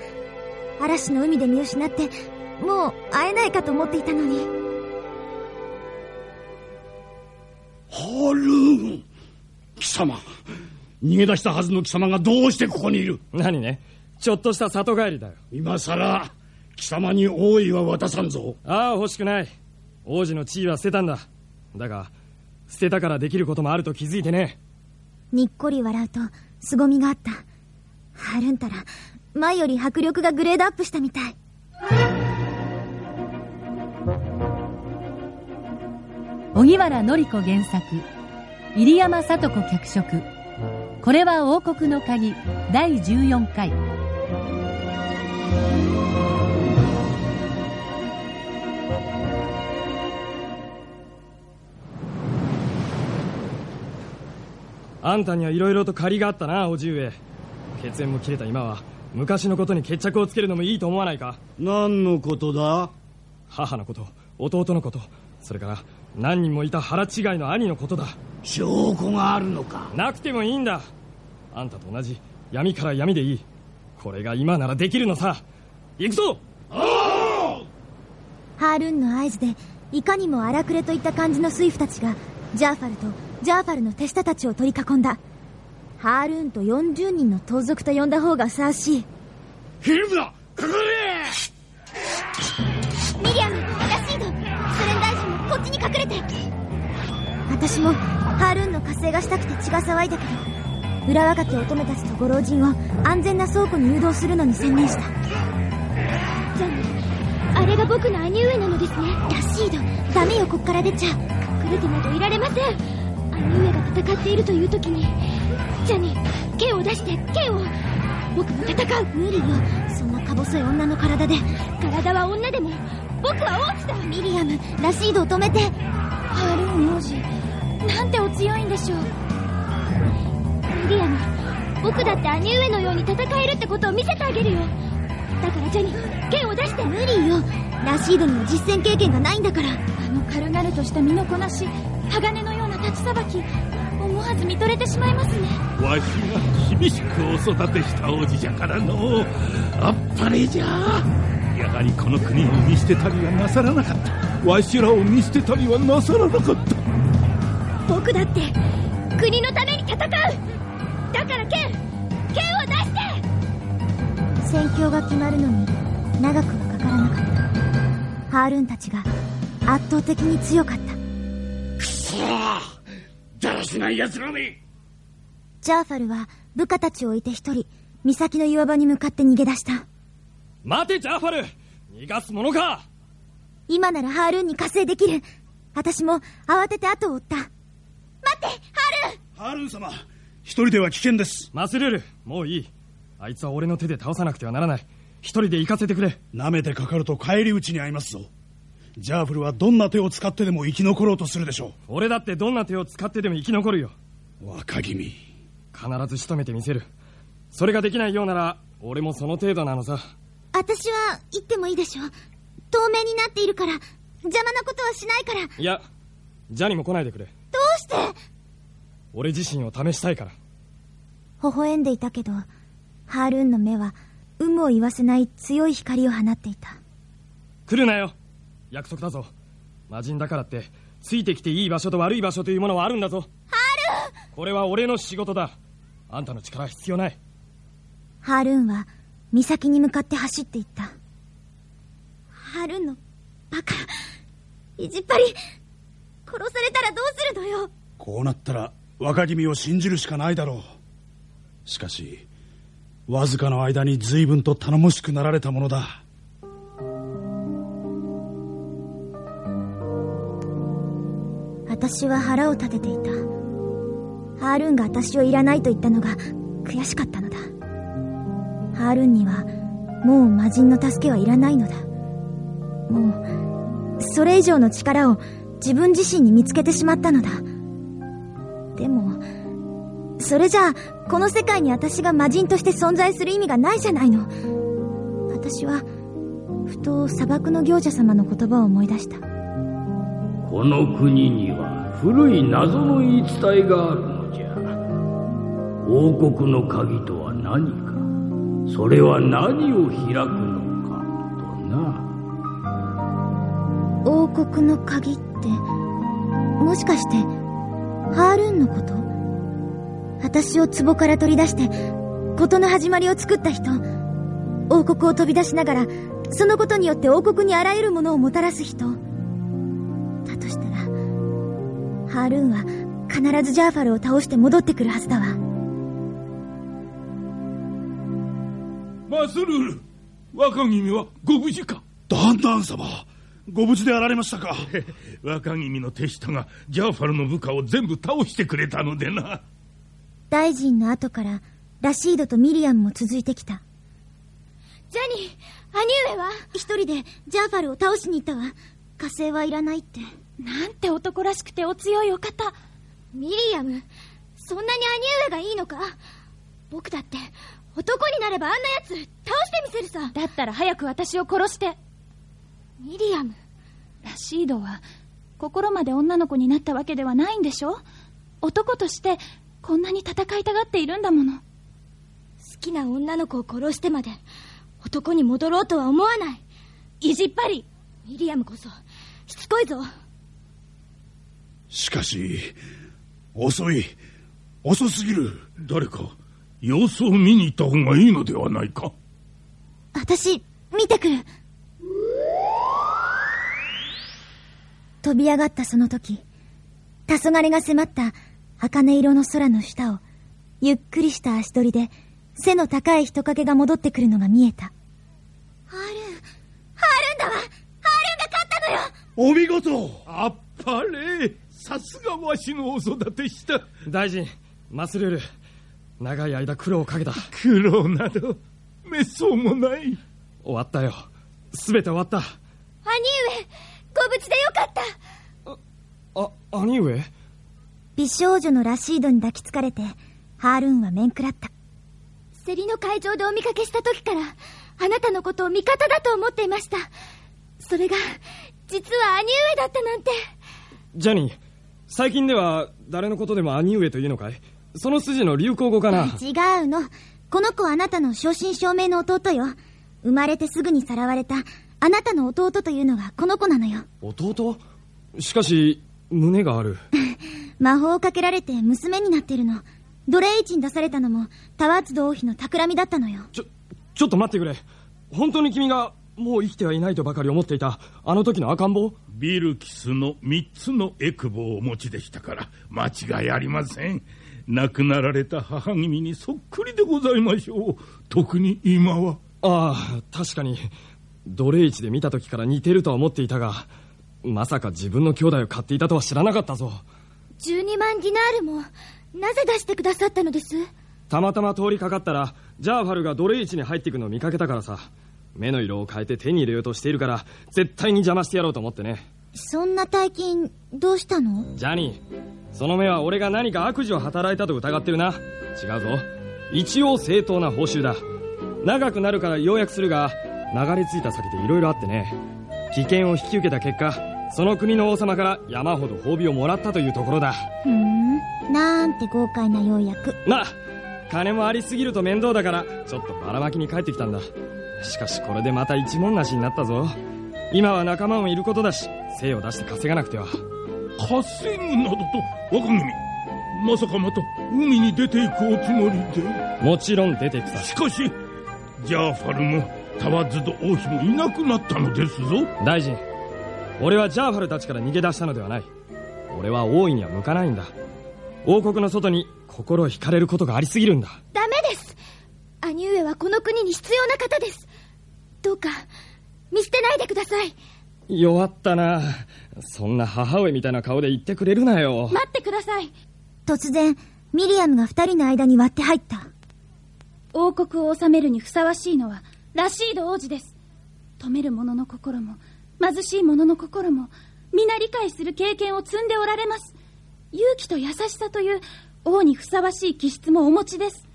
嵐の海で見失ってもう会えないかと思っていたのに。ハルーン貴様。逃げ出したはずの貴様がどうしてここにいる？何ね？ちょっとした里帰りだよ。今さら貴様に王位は渡さんぞ。ああ欲しくない。王子の地位は捨てたんだ。だが捨てたからできることもあると気づいてね。にっこり笑うと凄みがあった。ハールンたら、前より迫力がグレードアップしたみたい。荻原紀子原作入山聡子脚色。これは王国の鍵第14回。あんたにはいろいろと借りがあったな叔父上。血縁も切れた今は昔のことに決着をつけるのもいいと思わないか？何のことだ？母のこと弟のことそれから何人もいた腹違いの兄のことだ。証拠があるのか。なくてもいいんだ。あんたと同じ闇から闇でいい。これが今ならできるのさ。行くぞ！ハールーンの合図でいかにも荒くれといった感じのスイフたちがジャーファルとジャーファルの手下たちを取り囲んだ。ハールーンと40人の盗賊と呼んだ方がふさわしい。ヒルムだ！ここで隠れて。私もハールーンの加勢がしたくて血が騒いだけど裏若き乙女たちとご老人を安全な倉庫に誘導するのに専念した。じゃああれが僕の兄上なのですね。ラシード。ダメよこっから出ちゃ。隠れてなどいられません。兄上が戦っているという時にジャニー剣を出して剣を。僕も戦う。無理よ。そんなか細い女の体で。体は女でも僕は王子だミリアムラシードを止めてハールーン王子なんてお強いんでしょう。ミリアム僕だって兄上のように戦えるってことを見せてあげるよ。だからジャニー剣を出して無理よラシードには実戦経験がないんだから。あの軽々とした身のこなし鋼のような立ちさばき思わず見とれてしまいますね。わしが厳しくお育てした王子じゃからの。あっぱれじゃやはりこの国を見捨てたりはなさらなかった。わしらを見捨てたりはなさらなかった。僕だって国のために戦う。だから剣剣を出して。戦況が決まるのに長くはかからなかった。ハールーンたちが圧倒的に強かった。くそだらしない奴らめ。ジャーファルは部下たちを置いて一人岬の岩場に向かって逃げ出した待てジャーファル。逃がすものか。今ならハールーンに加勢できる。私も慌てて後を追った。待ってハールーン。ハールーン様一人では危険です。マスルールもういい。あいつは俺の手で倒さなくてはならない。一人で行かせてくれ。舐めてかかると返り討ちに遭いますぞ。ジャーファルはどんな手を使ってでも生き残ろうとするでしょう。俺だってどんな手を使ってでも生き残るよ。若君。必ず仕留めてみせる。それができないようなら俺もその程度なのさ私は行ってもいいでしょ透明になっているから。邪魔なことはしないから。いやジャニも来ないでくれ。どうして？俺自身を試したいから。微笑んでいたけどハールーンの目は有無を言わせない強い光を放っていた。来るなよ。約束だぞ。魔人だからってついてきていい場所と悪い場所というものはあるんだぞ。ハールーン！これは俺の仕事だ。あんたの力は必要ない。ハールーンは岬に向かって走っていった。ハールーンのバカ意地っ張り殺されたらどうするのよ。こうなったら若君を信じるしかないだろう。しかしわずかの間に随分と頼もしくなられたものだ。私は腹を立てていた。ハールーンが私をいらないと言ったのが悔しかったのだハールンにはもう魔人の助けはいらないのだ。もうそれ以上の力を自分自身に見つけてしまったのだ。でもそれじゃあこの世界に私が魔人として存在する意味がないじゃないの。私はふと砂漠の行者様の言葉を思い出した。この国には古い謎の言い伝えがあるのじゃ。王国の鍵とは何か。それは何を開くのかとな。王国の鍵ってもしかしてハールーンのこと？私を壺から取り出して事の始まりを作った人。王国を飛び出しながらそのことによって王国にあらゆるものをもたらす人。だとしたらハールーンは必ずジャーファルを倒して戻ってくるはずだわ。マスルール。若君はご無事か。ダンダン様ご無事であられましたか？若君の手下がジャーファルの部下を全部倒してくれたのでな。大臣の後からラシードとミリアムも続いてきた。ジャニー兄上は？一人でジャーファルを倒しに行ったわ。火星はいらないって。なんて男らしくてお強いお方。ミリアムそんなに兄上がいいのか？僕だって男になればあんな奴倒してみせるさ。だったら早く私を殺して。ミリアム。ラシードは心まで女の子になったわけではないんでしょ？男としてこんなに戦いたがっているんだもの。好きな女の子を殺してまで男に戻ろうとは思わない。意地っ張り。ミリアムこそしつこいぞ。しかし遅い。遅すぎる。誰か様子を見に行った方がいいのではないか。私見てくる。飛び上がったその時黄昏が迫った茜色の空の下をゆっくりした足取りで背の高い人影が戻ってくるのが見えた。ハールンハールンだわ。ハールンが勝ったのよ。お見事。あっぱれ。さすがわしのお育てした。大臣マスルール長い間苦労をかけた。苦労など滅相もない。終わったよ。全て終わった。兄上ご無事でよかった。あ兄上？美少女のラシードに抱きつかれてハールーンは面食らった。競りの会場でお見かけした時からあなたのことを味方だと思っていました。それが実は兄上だったなんて。ジャニー最近では誰のことでも兄上というのかい？その筋の流行語かな？違うの。この子はあなたの正真正銘の弟よ。生まれてすぐにさらわれた。あなたの弟というのがこの子なのよ。弟？しかし胸がある。魔法をかけられて娘になってるの。奴隷市に出されたのもタワーツド王妃の企みだったのよ。ちょちょっと待ってくれ。本当に君がもう生きてはいないとばかり思っていたあの時の赤ん坊？ビルキスの3つのエクボをお持ちでしたから間違いありません亡くなられた母君にそっくりでございましょう。特に今は。ああ確かに。奴隷市で見た時から似てるとは思っていたがまさか自分の兄弟を買っていたとは知らなかったぞ。12万ディナールもなぜ出してくださったのです？たまたま通りかかったらジャーファルが奴隷市に入っていくのを見かけたからさ。目の色を変えて手に入れようとしているから絶対に邪魔してやろうと思ってねそんな大金どうしたの？ジャニーその目は俺が何か悪事を働いたと疑ってるな。違うぞ。一応正当な報酬だ。長くなるから要約するが流れ着いた先で色々あってね。危険を引き受けた結果その国の王様から山ほど褒美をもらったというところだ。ふん。なんて豪快な要約。まあ金もありすぎると面倒だからちょっとばらまきに帰ってきたんだ。しかしこれでまた一文なしになったぞ。今は仲間もいることだし精を出して稼がなくては。稼ぐなどと若君まさかまた海に出ていくおつもりで。もちろん出ていくさしかしジャーファルもタワズド王妃もいなくなったのですぞ。大臣俺はジャーファルたちから逃げ出したのではない。俺は王位には向かないんだ。王国の外に心惹かれることがありすぎるんだ。ダメです。兄上はこの国に必要な方です。どうか見捨てないでください弱ったな。そんな母上みたいな顔で言ってくれるなよ。待ってください。突然ミリアムが二人の間に割って入った。王国を治めるにふさわしいのはラシード王子です。止める者の心も貧しい者の心も皆理解する経験を積んでおられます。勇気と優しさという王にふさわしい気質もお持ちです。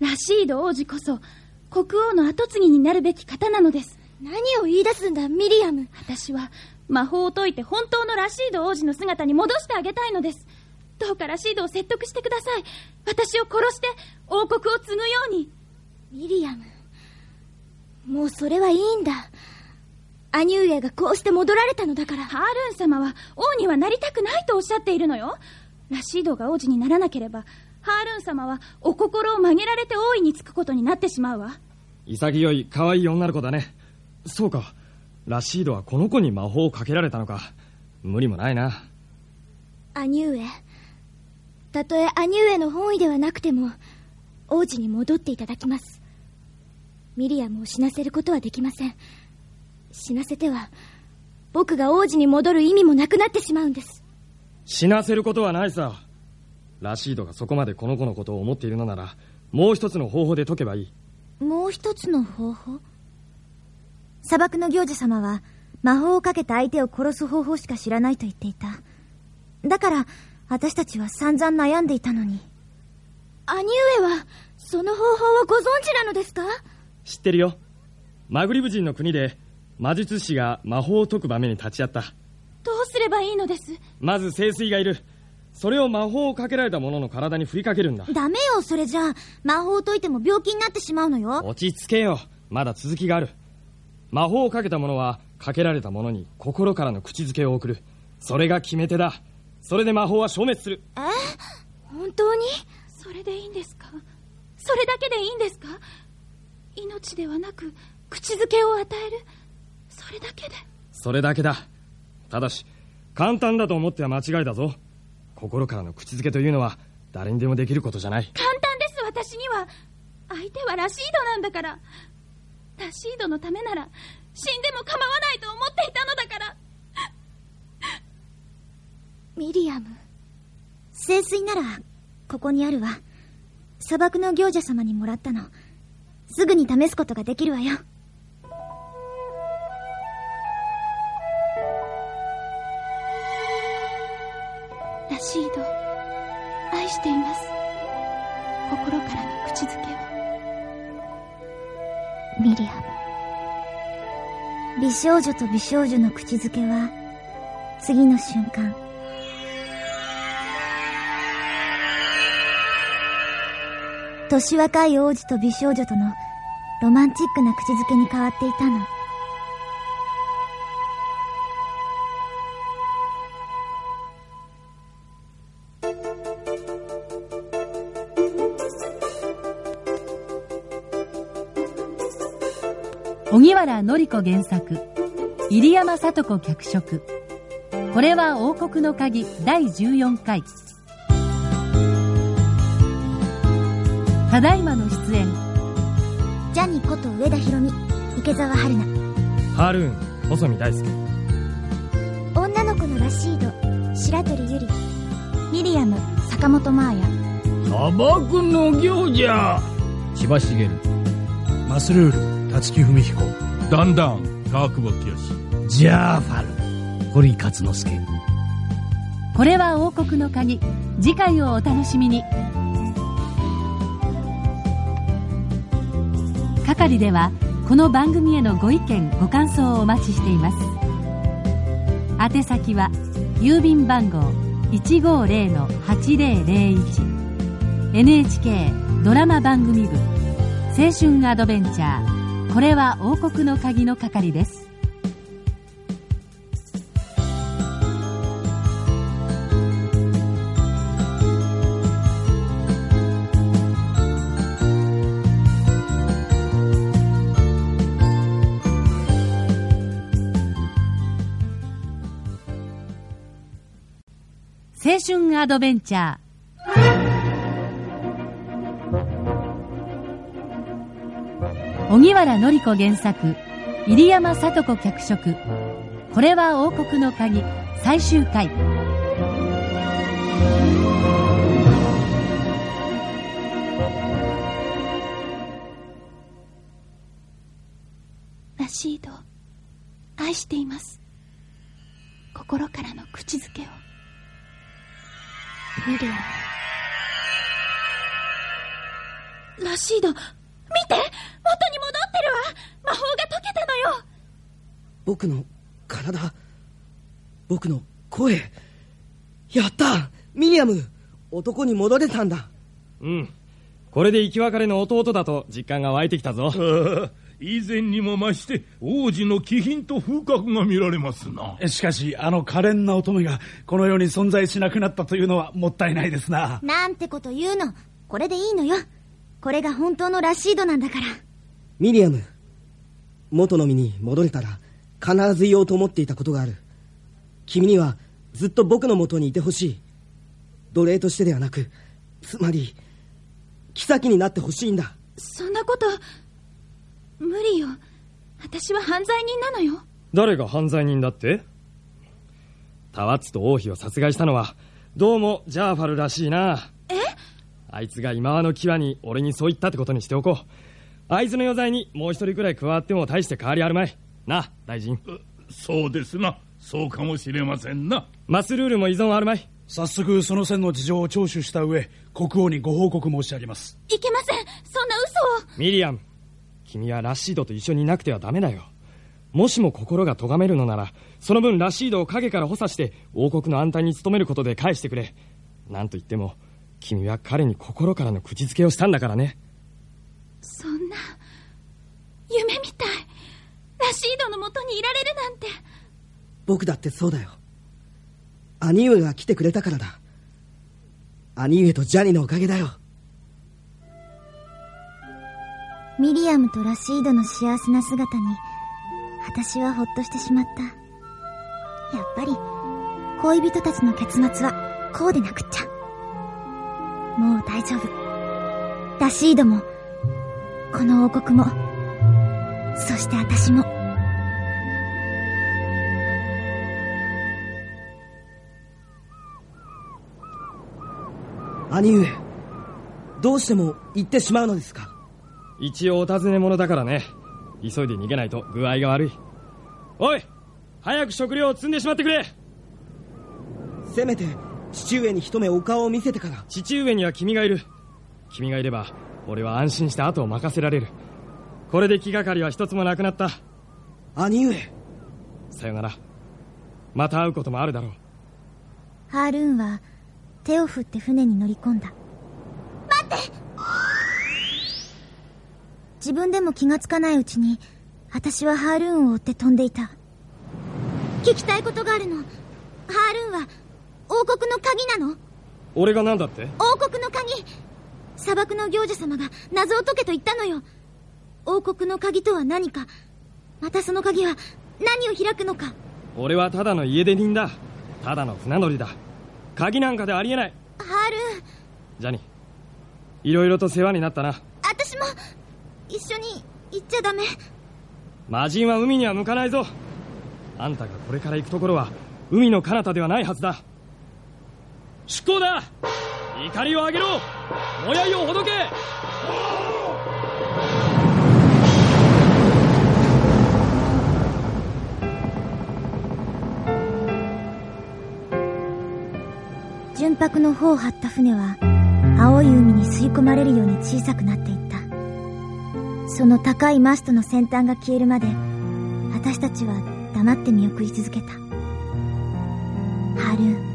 ラシード王子こそ国王の跡継ぎになるべき方なのです。何を言い出すんだミリアム。私は魔法を解いて本当のラシード王子の姿に戻してあげたいのです。どうかラシードを説得してください。私を殺して王国を継ぐように。ミリアム。もうそれはいいんだ。兄上がこうして戻られたのだから。ハールーン様は王にはなりたくないとおっしゃっているのよ。ラシードが王子にならなければハールーン様はお心を曲げられて王位につくことになってしまうわ。潔い可愛い女の子だねそうか。ラシードはこの子に魔法をかけられたのか。無理もないな。兄上。たとえ兄上の本意ではなくても王子に戻っていただきます。ミリアムを死なせることはできません。死なせては僕が王子に戻る意味もなくなってしまうんです。死なせることはないさ。ラシードがそこまでこの子のことを思っているのならもう一つの方法で解けばいい。もう一つの方法？砂漠の行者様は魔法をかけた相手を殺す方法しか知らないと言っていた。だから私たちは散々悩んでいたのに。兄上はその方法をご存知なのですか？知ってるよ。マグリブ人の国で魔術師が魔法を解く場面に立ち会った。どうすればいいのです？まず聖水がいる。それを魔法をかけられた者の体に振りかけるんだ。ダメよそれじゃあ。魔法を解いても病気になってしまうのよ。落ち着けよ。まだ続きがある魔法をかけた者はかけられた者に心からの口づけを送る。それが決め手だ。それで魔法は消滅する。え？本当に？それでいいんですか？それだけでいいんですか？命ではなく口づけを与える。それだけで。それだけだ。ただし簡単だと思っては間違いだぞ。心からの口づけというのは誰にでもできることじゃない。簡単です私には。相手はラシードなんだからラシードのためなら死んでも構わないと思っていたのだから。ミリアム聖水ならここにあるわ。砂漠の行者様にもらったの。すぐに試すことができるわよ。ラシード愛しています。心からの口づけをミリア。ム美少女と美少女の口づけは次の瞬間。年若い王子と美少女とのロマンチックな口づけに変わっていたの。荻原紀子原作。入山聡子脚色。これは王国の鍵第14回。ただいまの出演。ジャニこと上田博美池澤春菜。ハルーン細見大輔。女の子のラシード白鳥ゆり。ミリアム坂本真綾砂漠の行者。千葉茂。マスルール辰木文彦。だんだん川久保清ジャーファル。堀勝之助。これは王国の鍵。次回をお楽しみに。係ではこの番組へのご意見ご感想をお待ちしています。宛先は郵便番号150-8001 NHK ドラマ番組部。青春アドベンチャーこれは王国の鍵の係です。青春アドベンチャー。荻原紀子原作入山聡子脚色。これは王国の鍵最終回。ラシード愛しています。心からの口づけを。ミリア。ラシードて元に戻ってるわ。魔法が解けたのよ。僕の体僕の声。やった。ミリアム男に戻れたんだ。うん。これで生き別れの弟だと実感が湧いてきたぞ。以前にも増して王子の気品と風格が見られますな。しかしあの可憐な乙女がこの世に存在しなくなったというのはもったいないですな。なんてこと言うの。これでいいのよこれが本当のラシードなんだから。ミリアム元の身に戻れたら必ず言おうと思っていたことがある。君にはずっと僕の元にいてほしい。奴隷としてではなくつまり妃になってほしいんだ。そんなこと無理よ。私は犯罪人なのよ。誰が犯罪人だって？タワッツと王妃を殺害したのはどうもジャーファルらしいな。えあいつが今和の際に俺にそう言ったってことにしておこう。あいつの余罪にもう一人くらい加わっても大して変わりあるまい。な大臣。そうですな。そうかもしれませんな。マスルールも依存あるまい。早速その線の事情を聴取した上国王にご報告申し上げます。いけません。そんな嘘を。ミリアム君はラシードと一緒にいなくてはダメだよ。もしも心が咎めるのならその分ラシードを影から補佐して王国の安泰に努めることで返してくれ。なんと言っても君は彼に心からの口づけをしたんだからね。そんな夢みたい。ラシードのもとにいられるなんて。僕だってそうだよ。兄上が来てくれたからだ。兄上とジャニのおかげだよ。ミリアムとラシードの幸せな姿に私はほっとしてしまった。やっぱり恋人たちの結末はこうでなくっちゃもう大丈夫。ラシードもこの王国もそして私も。兄上どうしても行ってしまうのですか？一応お尋ね者だからね。急いで逃げないと具合が悪い。おい早く食料を積んでしまってくれ。せめて父上に一目お顔を見せてから。父上には君がいる。君がいれば俺は安心して後を任せられる。これで気がかりは一つもなくなった。兄上。さよなら。また会うこともあるだろう。ハールーンは手を振って船に乗り込んだ。待って。自分でも気がつかないうちに私はハールーンを追って飛んでいた。聞きたいことがあるの。ハールーンは王国の鍵なの？俺が何だって？王国の鍵。砂漠の行者様が謎を解けと言ったのよ。王国の鍵とは何か？またその鍵は何を開くのか？俺はただの家出人だ。ただの船乗りだ。鍵なんかでありえない。ハール。ジャニいろいろと世話になったな。私も一緒に行っちゃダメ。魔人は海には向かないぞ。あんたがこれから行くところは海の彼方ではないはずだ出港だ。怒りを上げろ。もやいをほどけ。純白の帆を張った船は青い海に吸い込まれるように小さくなっていった。その高いマストの先端が消えるまで私たちは黙って見送り続けた。ハルーン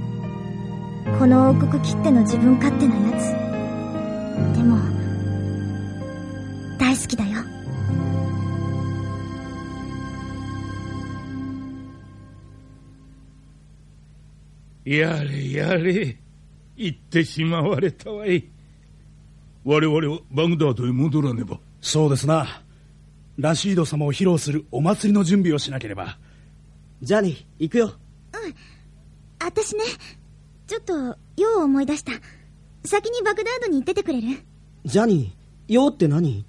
この王国きっての自分勝手なやつ。でも大好きだよ。やれやれ行ってしまわれたわい。我々はバグダードへ戻らねば。そうですな。ラシード様を披露するお祭りの準備をしなければ。ジャニー行くよ。うん私ねちょっと用を思い出した。先にバグダードに行っててくれる？ジャニー用って何？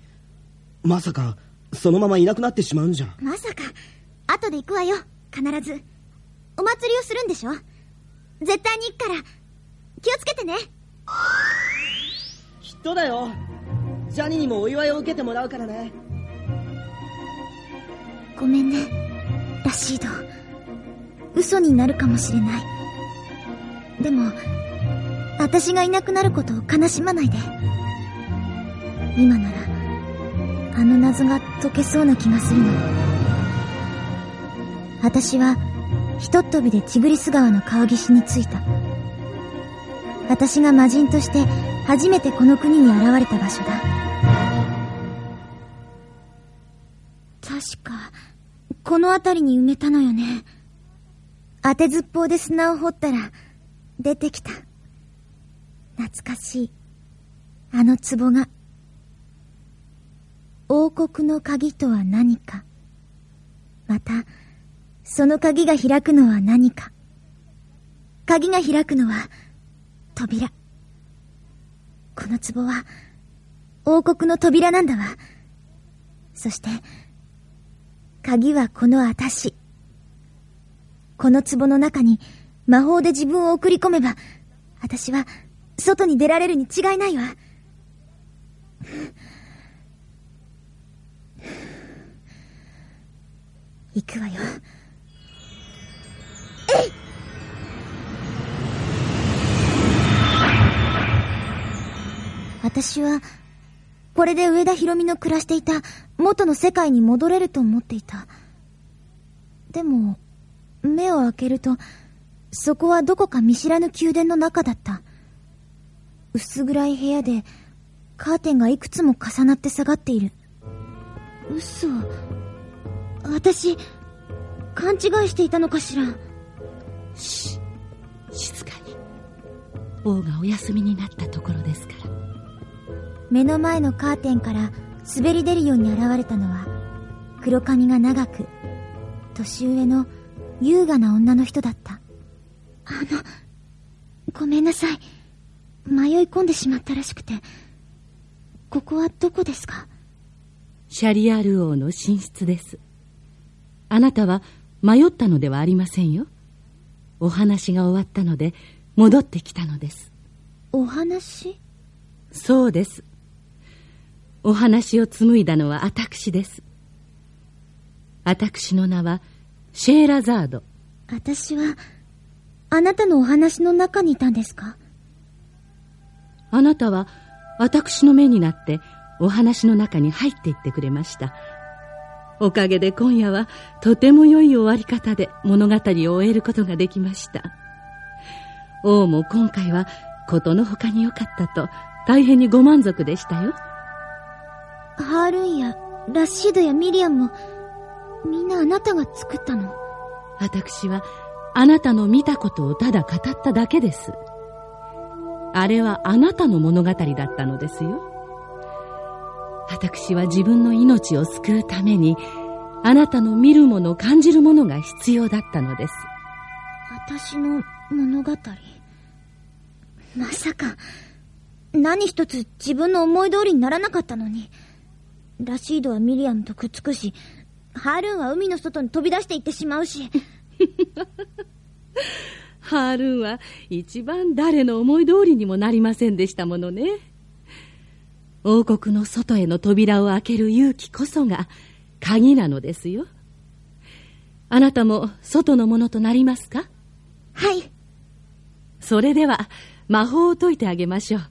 まさかそのままいなくなってしまうんじゃ。まさか。後で行くわよ。必ず。お祭りをするんでしょ？絶対に行くから。気をつけてね。きっとだよ。ジャニーにもお祝いを受けてもらうからね。ごめんね。ラシード。嘘になるかもしれないでも私がいなくなることを悲しまないで。今ならあの謎が解けそうな気がするの。私はひとっ飛びでティグリス川の川岸に着いた。私が魔人として初めてこの国に現れた場所だ。確かこの辺りに埋めたのよね。当てずっぽうで砂を掘ったら出てきた。懐かしい。あの壺が。王国の鍵とは何か。またその鍵が開くのは何か。鍵が開くのは扉。この壺は王国の扉なんだわ。そして、鍵はこの私。この壺の中に魔法で自分を送り込めば、私は外に出られるに違いないわ。行くわよ。えい私は、これで上田博美の暮らしていた元の世界に戻れると思っていた。でも、目を開けると、そこはどこか見知らぬ宮殿の中だった。薄暗い部屋で、カーテンがいくつも重なって下がっている。嘘。私、勘違いしていたのかしら。し、静かに。王がお休みになったところですから。目の前のカーテンから滑り出るように現れたのは、黒髪が長く、年上の優雅な女の人だった。あの、ごめんなさい。迷い込んでしまったらしくて。ここはどこですか？シャリアール王の寝室です。あなたは迷ったのではありませんよ。お話が終わったので戻ってきたのです。お話？そうです。お話を紡いだのは私です。私の名はシェーラザード。私は、あなたのお話の中にいたんですか？あなたは私の目になってお話の中に入っていってくれました。おかげで今夜はとても良い終わり方で物語を終えることができました。王も今回はことの他に良かったと大変にご満足でしたよ。ハールーンやラッシードやミリアンもみんなあなたが作ったの私はあなたの見たことをただ語っただけです。あれはあなたの物語だったのですよ。私は自分の命を救うためにあなたの見るもの感じるものが必要だったのです。私の物語？まさか何一つ自分の思い通りにならなかったのに。ラシードはミリアムとくっつくし、ハールーンは海の外に飛び出していってしまうし。ハールーンは一番誰の思い通りにもなりませんでしたものね。王国の外への扉を開ける勇気こそが鍵なのですよ。あなたも外のものとなりますか？はい。それでは魔法を解いてあげましょう。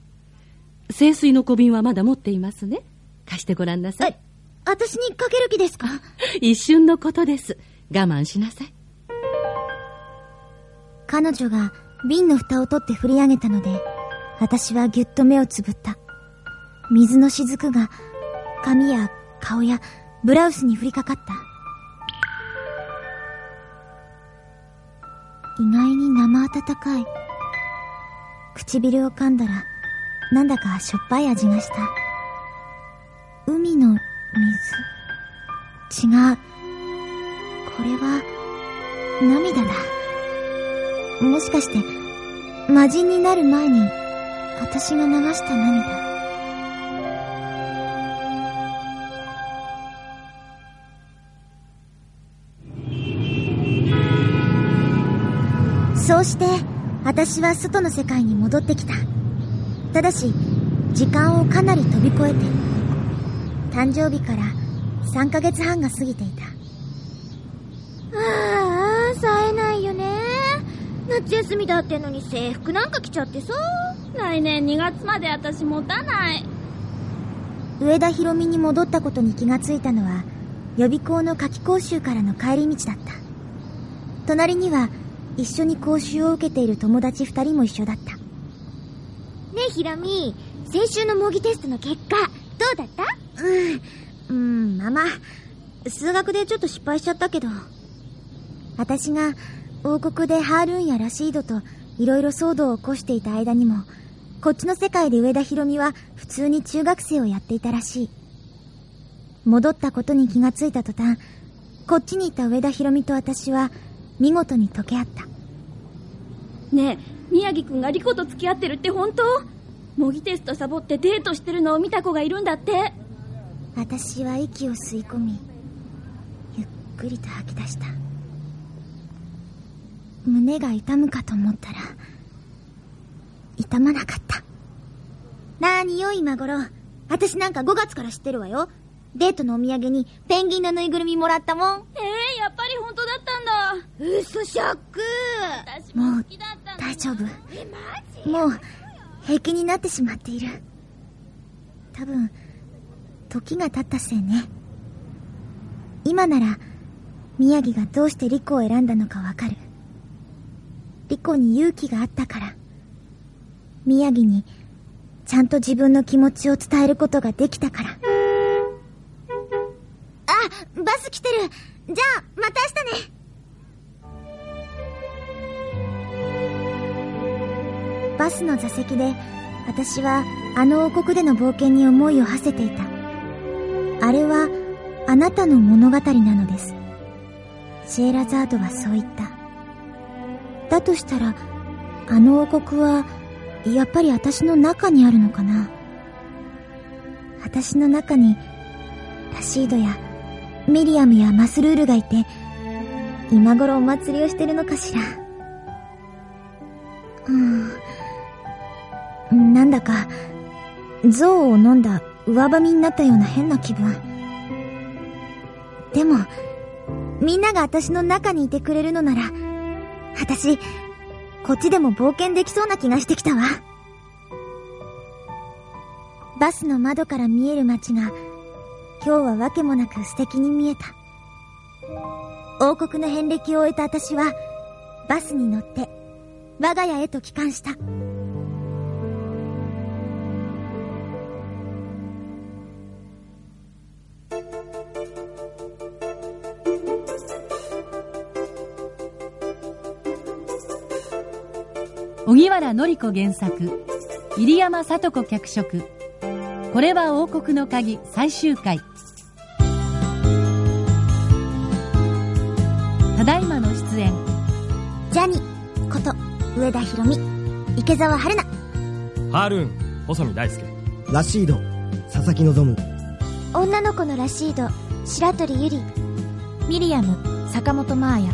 清水の小瓶はまだ持っていますね。貸してごらんなさい。私にかける気ですか？一瞬のことです。我慢しなさい。彼女が瓶の蓋を取って振り上げたので、私はぎゅっと目をつぶった。水の雫が髪や顔やブラウスに降りかかった。意外に生温かい。唇を噛んだら、なんだかしょっぱい味がした。海の水違う。これは、涙だ。もしかして、魔人になる前に、私が流した涙？そうして、私は外の世界に戻ってきた。ただし、時間をかなり飛び越えて、誕生日から3ヶ月半が過ぎていた。ああ、冴えないよね。夏休みだってのに制服なんか着ちゃってさ。来年2月まで私持たない。上田博美に戻ったことに気がついたのは、予備校の夏季講習からの帰り道だった。隣には、一緒に講習を受けている友達二人も一緒だった。ねえ、ひろみ、先週の模擬テストの結果、どうだった？うん、うん、まあまあ、数学でちょっと失敗しちゃったけど。私が王国でハールーンやラシードといろいろ騒動を起こしていた間にも、こっちの世界で上田博美は普通に中学生をやっていたらしい。戻ったことに気がついた途端、こっちにいた上田博美と私は見事に溶け合った。ねえ、宮城くんがリコと付き合ってるって本当？模擬テストサボってデートしてるのを見た子がいるんだって私は息を吸い込みゆっくりと吐き出した胸が痛むかと思ったら痛まなかった。なーによ今頃。私なんか5月から知ってるわよ。デートのお土産にペンギンのぬいぐるみもらったもん。ええやっぱり本当だったんだ。嘘ショック。私も好きだったんだ。大丈夫。もう平気になってしまっている。多分時が経ったせいね。今なら宮城がどうしてリコを選んだのかわかるリコに勇気があったから。宮城にちゃんと自分の気持ちを伝えることができたから。あバス来てる。じゃあまた明日ね。バスの座席で私はあの王国での冒険に思いを馳せていた。あれはあなたの物語なのです。シェーラザードはそう言っただとしたらあの王国はやっぱり私の中にあるのかな？私の中にラシードやミリアムやマスルールがいて今頃お祭りをしてるのかしら？うん。なんだか象を飲んだ上ばみになったような変な気分。でもみんなが私の中にいてくれるのなら私こっちでも冒険できそうな気がしてきたわ。バスの窓から見える街が今日はわけもなく素敵に見えた。王国の遍歴を終えた私はバスに乗って我が家へと帰還した。荻原紀子原作入山聡子脚色。これは王国の鍵最終回。ただいまの出演。ジャニこと上田博美池澤春菜。ハールーン細見大輔。ラシード佐々木望女の子のラシード白鳥ゆり。ミリアム坂本真綾。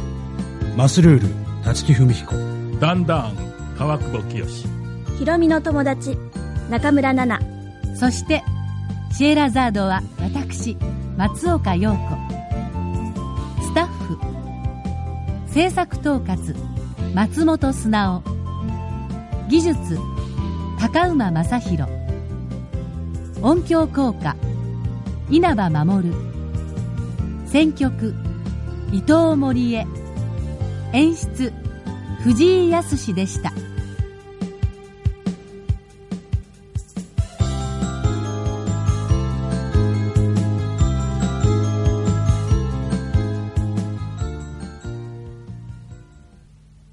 マスルール立木文彦。ダンダーン川久保清。ヒロミの友達中村奈々。そしてシエラザードは私松岡陽子。スタッフ制作統括松本素直技術高馬正宏。音響効果稲葉守。選曲伊藤森江演出藤井康でした。